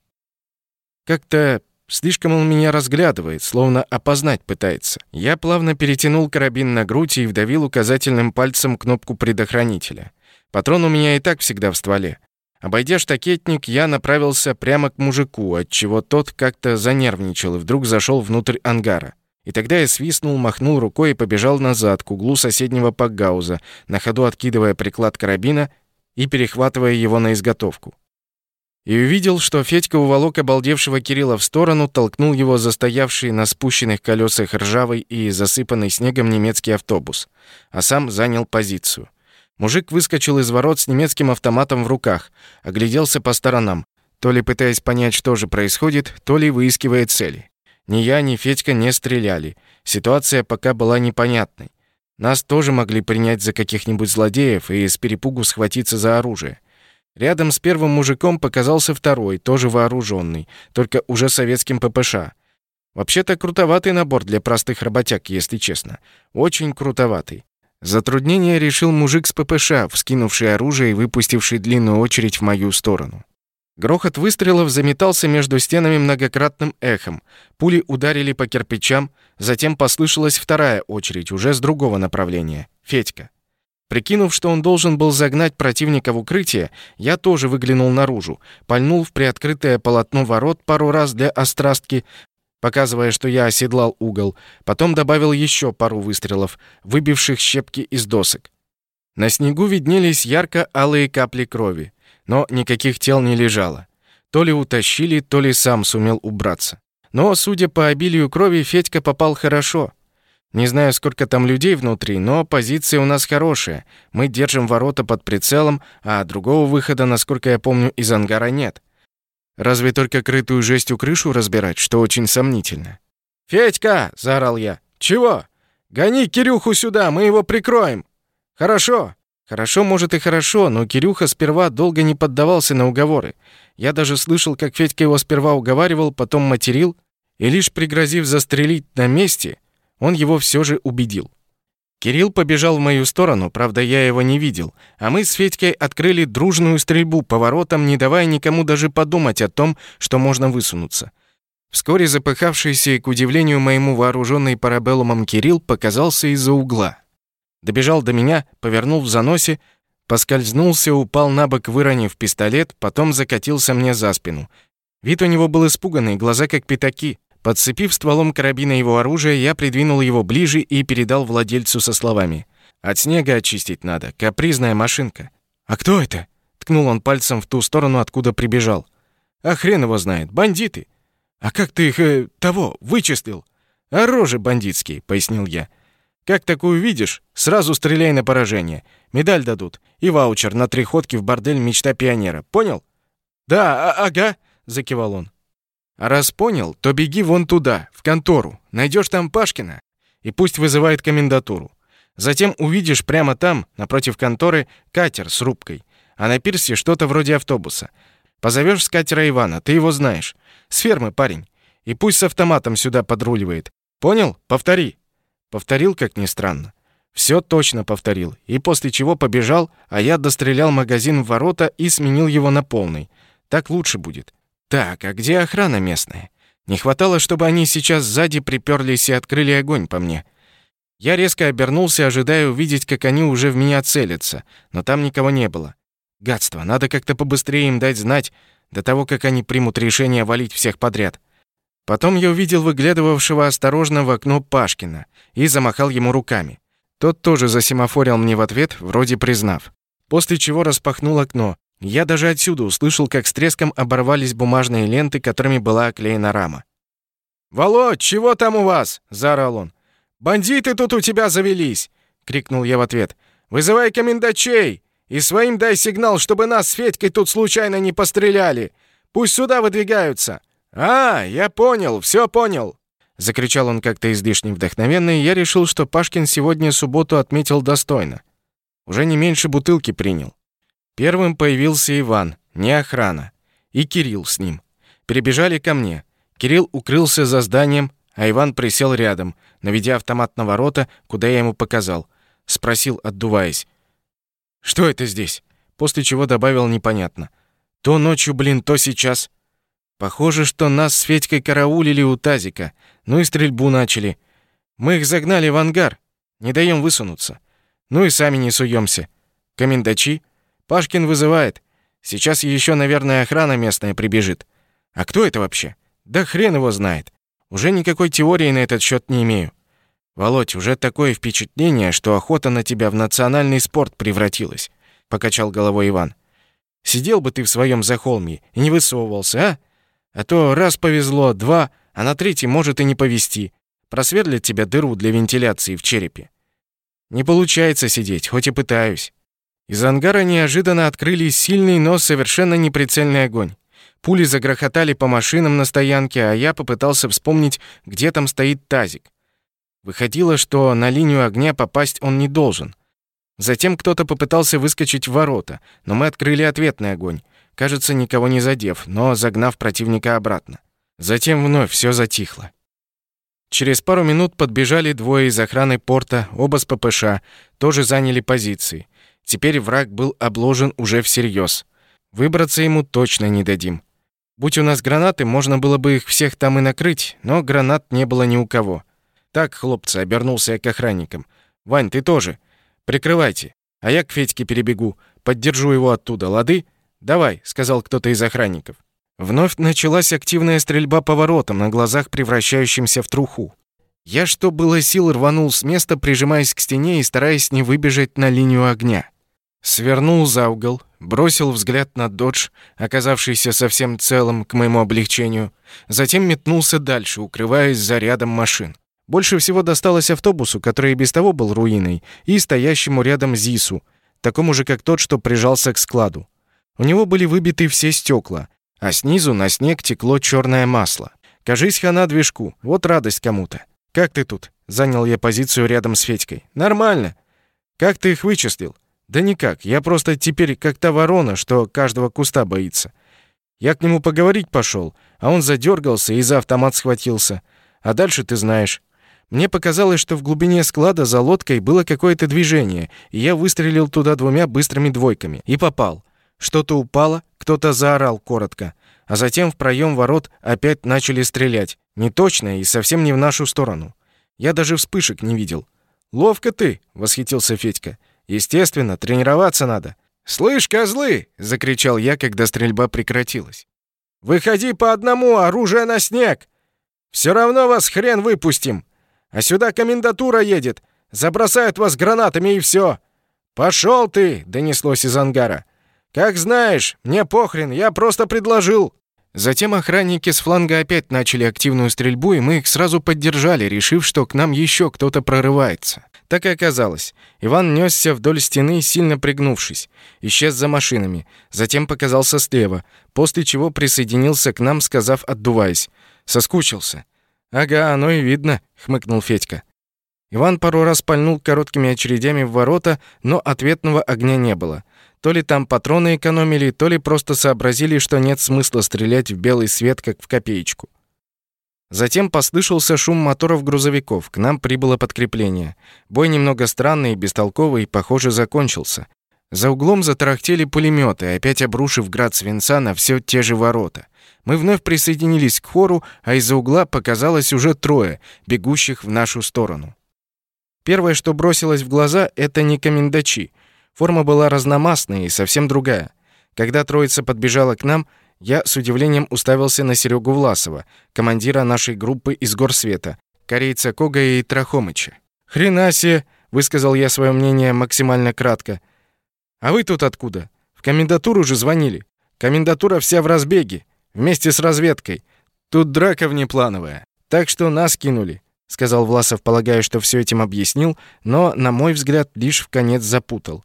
Как-то слишком он меня разглядывает, словно опознать пытается. Я плавно перетянул карабин на грудь и вдавил указательным пальцем кнопку предохранителя. Патрон у меня и так всегда в стволе. Обойдя штакетник, я направился прямо к мужику, отчего тот как-то занервничал и вдруг зашел внутрь ангара. И тогда я свистнул, махнул рукой и побежал назад, к углу соседнего пакгауза, на ходу откидывая приклад карабина и перехватывая его на изготовку. И увидел, что Федька уволок обалдевшего Кирилла в сторону, толкнул его застоявший на спущенных колесах ржавый и засыпанный снегом немецкий автобус, а сам занял позицию. Мужик выскочил из ворот с немецким автоматом в руках, огляделся по сторонам, то ли пытаясь понять, что же происходит, то ли выискивая цели. Ни я, ни Федька не стреляли. Ситуация пока была непонятной. Нас тоже могли принять за каких-нибудь злодеев и с перепугу схватиться за оружие. Рядом с первым мужиком показался второй, тоже вооруженный, только уже советским ППШ. Вообще-то крутоватый набор для простых работяг, если честно. Очень крутоватый. Затруднение решил мужик с ППШ, вскинувший оружие и выпустивший длинную очередь в мою сторону. Грохот выстрелов заметался между стенами многократным эхом. Пули ударили по кирпичам, затем послышалась вторая очередь, уже с другого направления. Федька. Прикинув, что он должен был загнать противника в укрытие, я тоже выглянул наружу, пальнул в приоткрытое полотно ворот пару раз для острастки, показывая, что я оседлал угол, потом добавил еще пару выстрелов, выбивших щепки из досок. На снегу виднелись ярко-алые капли крови, но никаких тел не лежало. То ли утащили, то ли сам сумел убраться. Но, судя по обилию крови, Федька попал хорошо. Не знаю, сколько там людей внутри, но позиция у нас хорошая. Мы держим ворота под прицелом, а другого выхода, насколько я помню, из ангара нет. Разве только крытую жестью крышу разбирать, что очень сомнительно. «Федька!» — заорал я. «Чего? Гони Кирюху сюда, мы его прикроем!» «Хорошо!» Хорошо, может и хорошо, но Кирюха сперва долго не поддавался на уговоры. Я даже слышал, как Федька его сперва уговаривал, потом материл, и лишь пригрозив застрелить на месте, он его все же убедил. Кирилл побежал в мою сторону, правда, я его не видел, а мы с Федькой открыли дружную стрельбу по воротам, не давая никому даже подумать о том, что можно высунуться. Вскоре запыхавшийся и, к удивлению моему, вооруженный парабеллумом Кирилл показался из-за угла. Добежал до меня, повернул в заносе, поскользнулся, упал на бок, выронив пистолет, потом закатился мне за спину. Вид у него был испуганный, глаза как пятаки. Подцепив стволом карабина его оружие, я придвинул его ближе и передал владельцу со словами. «От снега очистить надо. Капризная машинка». «А кто это?» — ткнул он пальцем в ту сторону, откуда прибежал. «А хрен его знает. Бандиты». «А как ты их, э, того, вычислил?» «А рожи бандитские», — пояснил я. «Как такую видишь, сразу стреляй на поражение. Медаль дадут. И ваучер на три ходки в бордель «Мечта пионера». Понял?» «Да, а ага», — закивал он. А раз понял, то беги вон туда, в контору. Найдешь там Пашкина, и пусть вызывает комендатуру. Затем увидишь прямо там, напротив конторы, катер с рубкой. А на пирсе что-то вроде автобуса. Позовешь с катера Ивана, ты его знаешь. С фермы парень. И пусть с автоматом сюда подруливает. Понял? Повтори. Повторил, как ни странно. Все точно повторил. И после чего побежал, а я дострелял магазин в ворота и сменил его на полный. Так лучше будет. Так, а где охрана местная? Не хватало, чтобы они сейчас сзади приперлись и открыли огонь по мне. Я резко обернулся, ожидая увидеть, как они уже в меня целятся, но там никого не было. Гадство, надо как-то побыстрее им дать знать, до того, как они примут решение валить всех подряд. Потом я увидел выглядывавшего осторожно в окно Пашкина и замахал ему руками. Тот тоже засемафорил мне в ответ, вроде признав. После чего распахнул окно, я даже отсюда услышал, как с треском оборвались бумажные ленты, которыми была оклеена рама. «Володь, чего там у вас?» — заорал он. «Бандиты тут у тебя завелись!» — крикнул я в ответ. «Вызывай комендачей! И своим дай сигнал, чтобы нас с Федькой тут случайно не постреляли! Пусть сюда выдвигаются!» «А, я понял, все понял!» Закричал он как-то излишне вдохновенно, и я решил, что Пашкин сегодня субботу отметил достойно. Уже не меньше бутылки принял. Первым появился Иван, не охрана, и Кирилл с ним. Перебежали ко мне. Кирилл укрылся за зданием, а Иван присел рядом, наведя автомат на ворота, куда я ему показал. Спросил, отдуваясь. «Что это здесь?» После чего добавил непонятно. «То ночью, блин, то сейчас». Похоже, что нас с Федькой караулили у тазика. Ну и стрельбу начали. Мы их загнали в ангар. Не даем высунуться. Ну и сами не суемся. Комендачи? Пашкин вызывает. Сейчас еще, наверное, охрана местная прибежит. А кто это вообще? Да хрен его знает. Уже никакой теории на этот счет не имею. Володь, уже такое впечатление, что охота на тебя в национальный спорт превратилась, покачал головой Иван. Сидел бы ты в своем захолмье и не высовывался, а? А то раз повезло, два, а на третий может и не повезти. Просверлит тебя дыру для вентиляции в черепе. Не получается сидеть, хоть и пытаюсь. Из ангара неожиданно открыли сильный, но совершенно неприцельный огонь. Пули загрохотали по машинам на стоянке, а я попытался вспомнить, где там стоит тазик. Выходило, что на линию огня попасть он не должен. Затем кто-то попытался выскочить в ворота, но мы открыли ответный огонь, кажется, никого не задев, но загнав противника обратно. Затем вновь все затихло. Через пару минут подбежали двое из охраны порта, оба с ППШ, тоже заняли позиции. Теперь враг был обложен уже всерьез. Выбраться ему точно не дадим. Будь у нас гранаты, можно было бы их всех там и накрыть, но гранат не было ни у кого. Так, хлопцы, обернулся я к охранникам. Вань, ты тоже. Прикрывайте. А я к Федьке перебегу, поддержу его оттуда, лады? Давай, сказал кто-то из охранников. Вновь началась активная стрельба по воротам, на глазах превращающимся в труху. Я, что было сил, рванул с места, прижимаясь к стене и стараясь не выбежать на линию огня. Свернул за угол, бросил взгляд на додж, оказавшийся совсем целым к моему облегчению, затем метнулся дальше, укрываясь за рядом машин. Больше всего досталось автобусу, который и без того был руиной, и стоящему рядом ЗИСу, такому же, как тот, что прижался к складу. У него были выбиты все стекла, а снизу на снег текло черное масло. Кажись, хана движку, вот радость кому-то. «Как ты тут?» — занял я позицию рядом с Федькой. «Нормально. Как ты их вычислил?» «Да никак. Я просто теперь как та ворона, что каждого куста боится. Я к нему поговорить пошел, а он задергался и за автомат схватился. А дальше ты знаешь. Мне показалось, что в глубине склада за лодкой было какое-то движение, и я выстрелил туда двумя быстрыми двойками. И попал. Что-то упало, кто-то заорал коротко. А затем в проем ворот опять начали стрелять. Не точно и совсем не в нашу сторону. Я даже вспышек не видел. «Ловко ты!» — восхитился Федька. Естественно, тренироваться надо. «Слышь, козлы!» — закричал я, когда стрельба прекратилась. «Выходи по одному, оружие на снег! Все равно вас хрен выпустим! А сюда комендатура едет! Забросают вас гранатами и все!» «Пошел ты!» — донеслось из ангара. «Как знаешь, мне похрен, я просто предложил!» Затем охранники с фланга опять начали активную стрельбу, и мы их сразу поддержали, решив, что к нам еще кто-то прорывается. Так и оказалось. Иван несся вдоль стены, сильно пригнувшись. Исчез за машинами. Затем показался слева, после чего присоединился к нам, сказав, отдуваясь. Соскучился. «Ага, оно и видно», — хмыкнул Федька. Иван пару раз пальнул короткими очередями в ворота, но ответного огня не было. То ли там патроны экономили, то ли просто сообразили, что нет смысла стрелять в белый свет, как в копеечку. Затем послышался шум моторов грузовиков. К нам прибыло подкрепление. Бой немного странный и бестолковый, похоже, закончился. За углом затарахтели пулеметы, опять обрушив град свинца на все те же ворота. Мы вновь присоединились к хору, а из-за угла показалось уже трое, бегущих в нашу сторону. Первое, что бросилось в глаза, это не комендачи. Форма была разномастная и совсем другая. Когда троица подбежала к нам, я с удивлением уставился на Серегу Власова, командира нашей группы из Горсвета, корейца Кога и Трахомыча. «Хрена себе!» — высказал я свое мнение максимально кратко. «А вы тут откуда? В комендатуру же звонили. Комендатура вся в разбеге, вместе с разведкой. Тут драка внеплановая. Так что нас кинули», — сказал Власов, полагая, что все этим объяснил, но, на мой взгляд, лишь в конец запутал.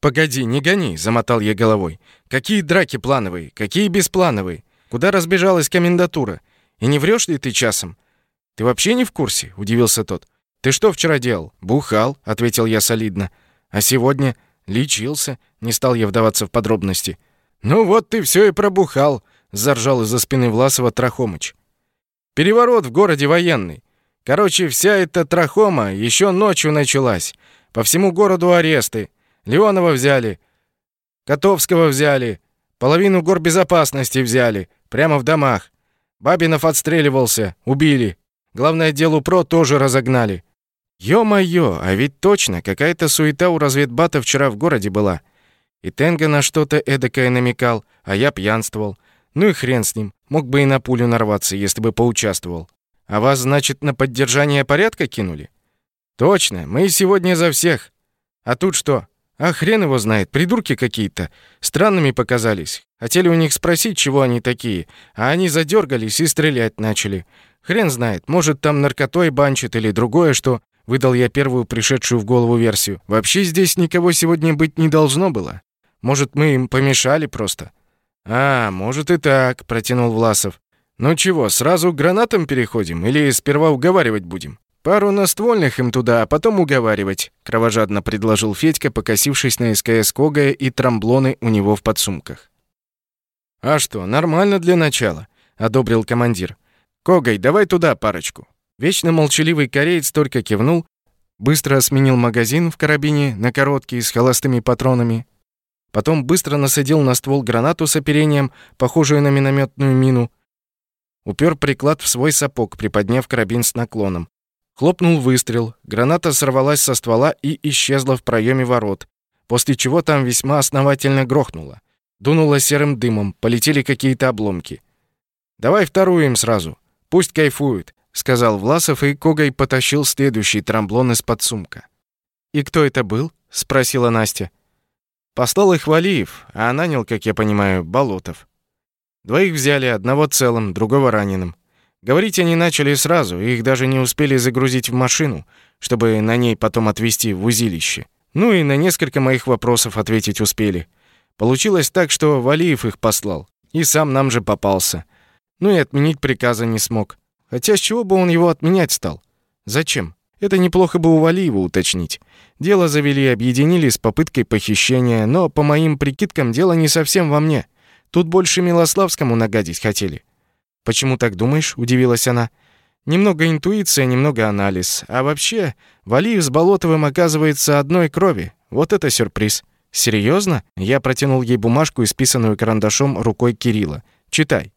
«Погоди, не гони», — замотал я головой. «Какие драки плановые? Какие бесплановые? Куда разбежалась комендатура? И не врешь ли ты часом?» «Ты вообще не в курсе?» — удивился тот. «Ты что вчера делал?» «Бухал», — ответил я солидно. «А сегодня?» «Лечился», — не стал я вдаваться в подробности. «Ну вот ты все и пробухал», заржал из-за спины Власова Трахомыч. Переворот в городе военный. Короче, вся эта трахома еще ночью началась. По всему городу аресты. Леонова взяли, Котовского взяли, половину горбезопасности взяли, прямо в домах. Бабинов отстреливался, убили. Главное, делу ПРО тоже разогнали. Ё-моё, а ведь точно, какая-то суета у разведбата вчера в городе была. И Тенга на что-то эдакое намекал, а я пьянствовал. Ну и хрен с ним, мог бы и на пулю нарваться, если бы поучаствовал. А вас, значит, на поддержание порядка кинули? Точно, мы сегодня за всех. А тут что? А хрен его знает, придурки какие-то. Странными показались. Хотели у них спросить, чего они такие, а они задергались и стрелять начали. Хрен знает, может, там наркотой банчит или другое что. Выдал я первую пришедшую в голову версию. Вообще здесь никого сегодня быть не должно было. Может, мы им помешали просто. А, может и так, протянул Власов. Ну чего, сразу к гранатам переходим или сперва уговаривать будем? Пару наствольных им туда, а потом уговаривать, кровожадно предложил Федька, покосившись на СКС Когая и трамблоны у него в подсумках. А что, нормально для начала, одобрил командир. Когай, давай туда парочку. Вечно молчаливый кореец только кивнул, быстро сменил магазин в карабине на короткий с холостыми патронами, потом быстро насадил на ствол гранату с оперением, похожую на минометную мину, упер приклад в свой сапог, приподняв карабин с наклоном. Хлопнул выстрел, граната сорвалась со ствола и исчезла в проеме ворот, после чего там весьма основательно грохнуло. Дунуло серым дымом, полетели какие-то обломки. «Давай вторую им сразу, пусть кайфуют», — сказал Власов, и Когой потащил следующий трамблон из-под сумка. «И кто это был?» — спросила Настя. «Послал их Валиев, а нанял, как я понимаю, Болотов. Двоих взяли, одного целым, другого раненым. Говорить они начали сразу, их даже не успели загрузить в машину, чтобы на ней потом отвезти в узилище. Ну и на несколько моих вопросов ответить успели. Получилось так, что Валиев их послал, и сам нам же попался. Ну и отменить приказа не смог. Хотя с чего бы он его отменять стал? Зачем? Это неплохо бы у Валиева уточнить. Дело завели, объединили с попыткой похищения, но, по моим прикидкам, дело не совсем во мне. Тут больше Милославскому нагадить хотели. «Почему так думаешь?» — удивилась она. «Немного интуиция, немного анализ. А вообще, Валиев с Болотовым оказывается одной крови. Вот это сюрприз». «Серьезно?» Я протянул ей бумажку, исписанную карандашом рукой Кирилла. «Читай».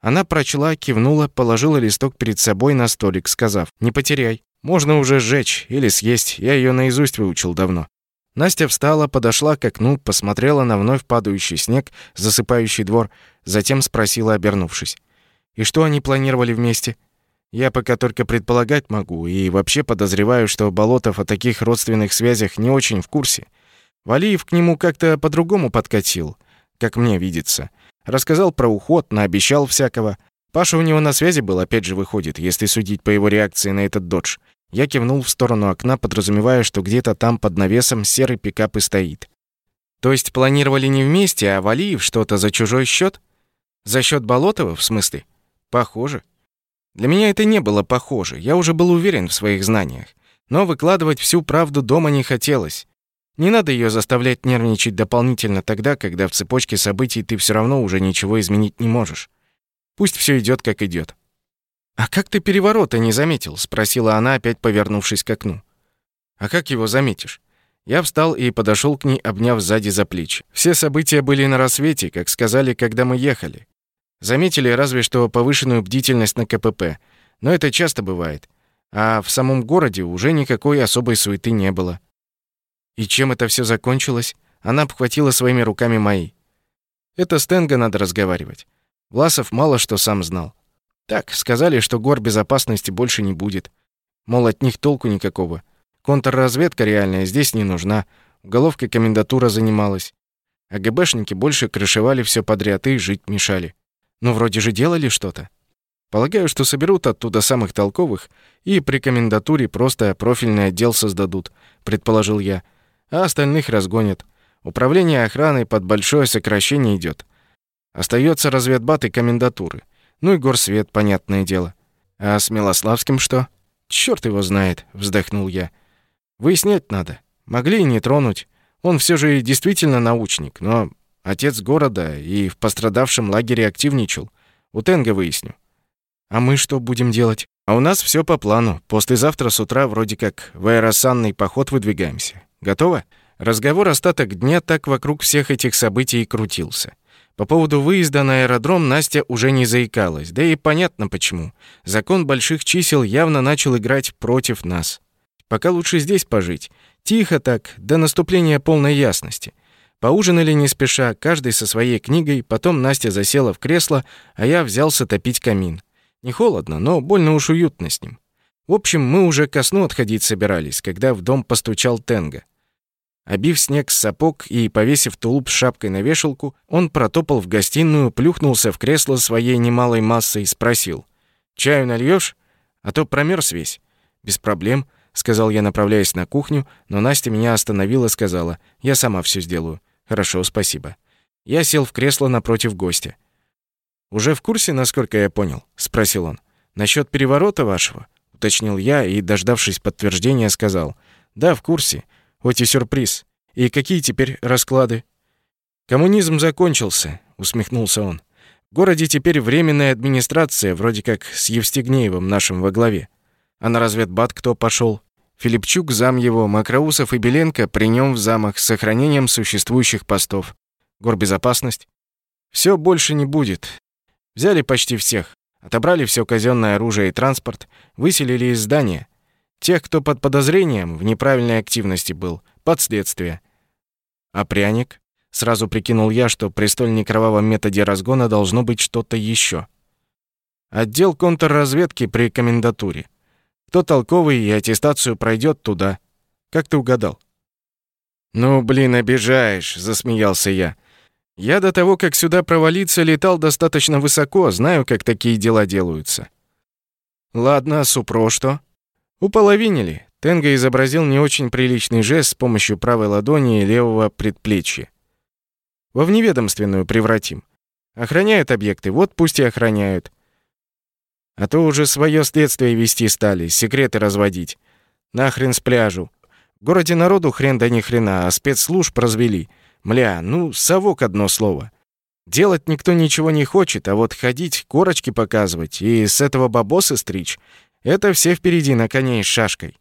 Она прочла, кивнула, положила листок перед собой на столик, сказав, «Не потеряй. Можно уже сжечь или съесть. Я ее наизусть выучил давно». Настя встала, подошла к окну, посмотрела на вновь падающий снег, засыпающий двор, затем спросила, обернувшись. «И что они планировали вместе?» «Я пока только предполагать могу, и вообще подозреваю, что Болотов о таких родственных связях не очень в курсе. Валиев к нему как-то по-другому подкатил, как мне видится. Рассказал про уход, наобещал всякого. Паша у него на связи был, опять же выходит, если судить по его реакции на этот додж. Я кивнул в сторону окна, подразумевая, что где-то там под навесом серый пикап и стоит. То есть планировали не вместе, а Валиев что-то за чужой счет? За счет Болотова, в смысле? Похоже. Для меня это не было похоже. Я уже был уверен в своих знаниях. Но выкладывать всю правду дома не хотелось. Не надо ее заставлять нервничать дополнительно тогда, когда в цепочке событий ты все равно уже ничего изменить не можешь. Пусть все идет как идет. «А как ты переворота не заметил?» — спросила она, опять повернувшись к окну. «А как его заметишь?» Я встал и подошел к ней, обняв сзади за плечи. Все события были на рассвете, как сказали, когда мы ехали. Заметили разве что повышенную бдительность на КПП, но это часто бывает. А в самом городе уже никакой особой суеты не было. И чем это все закончилось? Она обхватила своими руками мои. Это с Тенго надо разговаривать. Власов мало что сам знал. Так, сказали, что гор безопасности больше не будет. Мол, от них толку никакого. Контрразведка реальная здесь не нужна. Уголовкой комендатура занималась. А ГБшники больше крышевали все подряд и жить мешали. Ну, вроде же делали что-то. Полагаю, что соберут оттуда самых толковых и при комендатуре просто профильный отдел создадут, предположил я а остальных разгонят. Управление охраной под большое сокращение идет. Остается разведбат и комендатуры. Ну и горсвет, понятное дело. А с Милославским что? Черт его знает, вздохнул я. Выяснять надо. Могли и не тронуть. Он все же действительно научник, но Отец города и в пострадавшем лагере активничал. У Тенга выясню. А мы что будем делать? А у нас все по плану. Послезавтра с утра вроде как в аэросанный поход выдвигаемся. Готово? Разговор остаток дня так вокруг всех этих событий крутился. По поводу выезда на аэродром Настя уже не заикалась, да и понятно почему. Закон больших чисел явно начал играть против нас. Пока лучше здесь пожить. Тихо так, до наступления полной ясности. Поужинали не спеша, каждый со своей книгой, потом Настя засела в кресло, а я взялся топить камин. Не холодно, но больно уж уютно с ним. В общем, мы уже ко сну отходить собирались, когда в дом постучал Тенга. Обив снег с сапог и повесив тулуп с шапкой на вешалку, он протопал в гостиную, плюхнулся в кресло своей немалой массой и спросил. «Чаю нальешь? А то промерз весь». «Без проблем», — сказал я, направляясь на кухню, но Настя меня остановила и сказала. «Я сама все сделаю». «Хорошо, спасибо». Я сел в кресло напротив гостя. «Уже в курсе, насколько я понял?» — спросил он. «Насчёт переворота вашего?» — уточнил я и, дождавшись подтверждения, сказал. «Да, в курсе. Хоть и сюрприз. И какие теперь расклады? Коммунизм закончился, усмехнулся он. В городе теперь временная администрация, вроде как с Евстигнеевым нашим во главе. А на разведбат кто пошел? Филипчук, зам его, Макроусов и Беленко при нем в замах с сохранением существующих постов. Горбезопасность. Все больше не будет. Взяли почти всех. Отобрали все казенное оружие и транспорт, выселили из здания. Тех, кто под подозрением в неправильной активности был, под следствие. А пряник? Сразу прикинул я, что при столь некровавом методе разгона должно быть что-то еще. Отдел контрразведки при комендатуре. Кто толковый и аттестацию пройдет туда. Как ты угадал? Ну, блин, обижаешь, засмеялся я. Я до того, как сюда провалиться, летал достаточно высоко, знаю, как такие дела делаются. Ладно, Супро что? Уполовинили. Тенга изобразил не очень приличный жест с помощью правой ладони и левого предплечья. Во вневедомственную превратим. Охраняют объекты, вот пусть и охраняют. А то уже свое следствие вести стали, секреты разводить. Нахрен с пляжу. В городе народу хрен да ни хрена, а спецслужб развели. Мля, ну, совок одно слово. Делать никто ничего не хочет, а вот ходить, корочки показывать и с этого бабосы стричь это все впереди на коне с шашкой.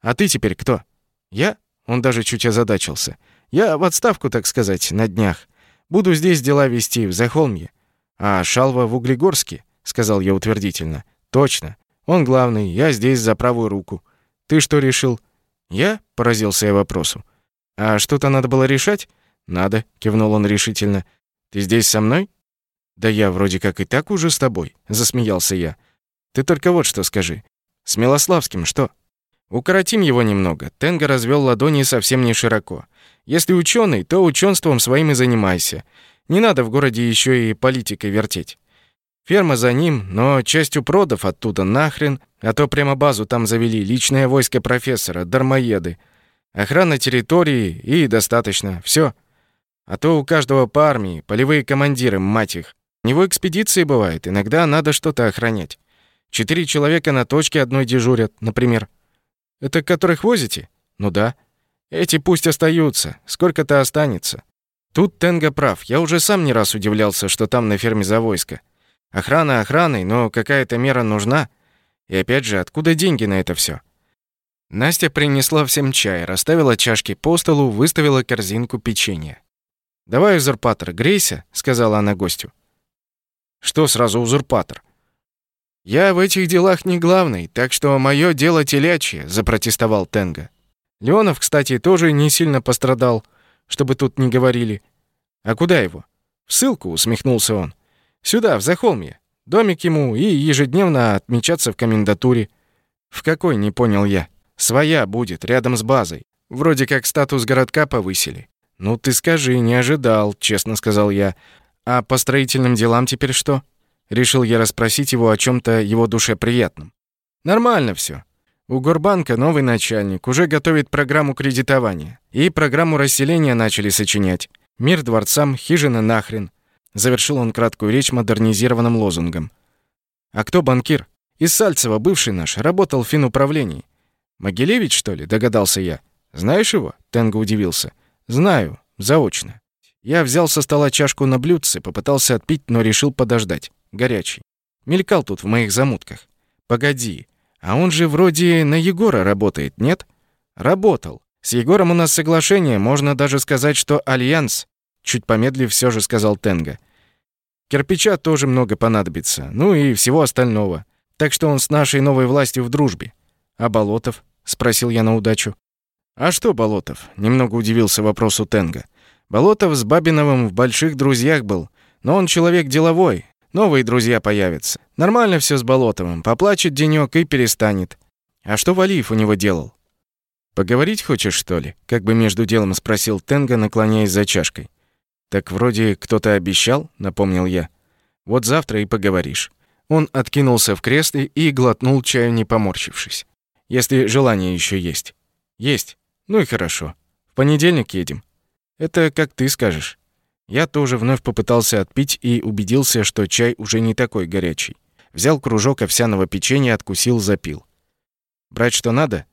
А ты теперь кто? Я? Он даже чуть озадачился. Я в отставку, так сказать, на днях. Буду здесь дела вести, в Захолмье. А Шалва в Углегорске, сказал я утвердительно. Точно. Он главный, я здесь за правую руку. Ты что решил? Я? Поразился я вопросу. А что-то надо было решать? Надо, кивнул он решительно. Ты здесь со мной? Да я вроде как и так уже с тобой, засмеялся я. Ты только вот что скажи. С Милославским что? Укоротим его немного. Тенга развел ладони совсем не широко. Если ученый, то ученством своим и занимайся. Не надо в городе еще и политикой вертеть. Ферма за ним, но частью продов оттуда нахрен, а то прямо базу там завели, личное войско профессора, дармоеды. Охрана территории и достаточно. Все. А то у каждого по армии, полевые командиры, мать их. У него экспедиции бывает, иногда надо что-то охранять. Четыре человека на точке одной дежурят, например. Это которых возите? Ну да. Эти пусть остаются. Сколько-то останется. Тут Тенга прав. Я уже сам не раз удивлялся, что там на ферме за войско. Охрана охраной, но какая-то мера нужна. И опять же, откуда деньги на это все? Настя принесла всем чай, расставила чашки по столу, выставила корзинку печенья. «Давай, узурпатор, грейся», — сказала она гостю. «Что сразу узурпатор?» «Я в этих делах не главный, так что мое дело телячье», — запротестовал Тенга. Леонов, кстати, тоже не сильно пострадал, чтобы тут не говорили. «А куда его?» «В ссылку», — усмехнулся он. «Сюда, в Захолмье. Домик ему и ежедневно отмечаться в комендатуре». «В какой?» — не понял я. «Своя будет, рядом с базой. Вроде как статус городка повысили». «Ну ты скажи, не ожидал», — честно сказал я. «А по строительным делам теперь что?» Решил я расспросить его о чем то его душе приятном. Нормально все. У Горбанка новый начальник, уже готовит программу кредитования. И программу расселения начали сочинять. Мир дворцам, хижина нахрен. Завершил он краткую речь модернизированным лозунгом. А кто банкир? Из Сальцева, бывший наш, работал в финуправлении. Могилевич, что ли, догадался я. Знаешь его? Тенго удивился. Знаю, заочно. Я взял со стола чашку на блюдце, попытался отпить, но решил подождать. Горячий. Мелькал тут в моих замутках. Погоди, а он же вроде на Егора работает, нет? Работал. С Егором у нас соглашение, можно даже сказать, что альянс. Чуть помедлив, все же сказал Тенга. Кирпича тоже много понадобится, ну и всего остального. Так что он с нашей новой властью в дружбе. А Болотов? спросил я на удачу. А что Болотов? Немного удивился вопросу Тенга. Болотов с Бабиновым в больших друзьях был, но он человек деловой. Новые друзья появятся. Нормально все с Болотовым. Поплачет денёк и перестанет. А что Валиев у него делал? Поговорить хочешь, что ли? Как бы между делом спросил Тенга, наклоняясь за чашкой. Так вроде кто-то обещал, напомнил я. Вот завтра и поговоришь. Он откинулся в кресле и глотнул чаю, не поморщившись. Если желание еще есть. Есть. Ну и хорошо. В понедельник едем. Это как ты скажешь. Я тоже вновь попытался отпить и убедился, что чай уже не такой горячий. Взял кружок овсяного печенья, откусил, запил. Брать что надо?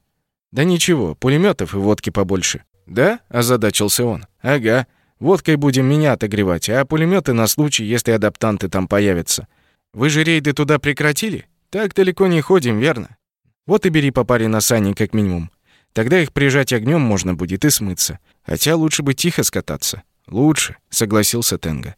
Да ничего, пулеметов и водки побольше. Да? озадачился он. Ага. Водкой будем меня отогревать, а пулеметы на случай, если адаптанты там появятся. Вы же рейды туда прекратили? Так далеко не ходим, верно? Вот и бери по паре на сани как минимум. Тогда их прижать огнем можно будет и смыться. Хотя лучше бы тихо скататься. Лучше, согласился Тенга.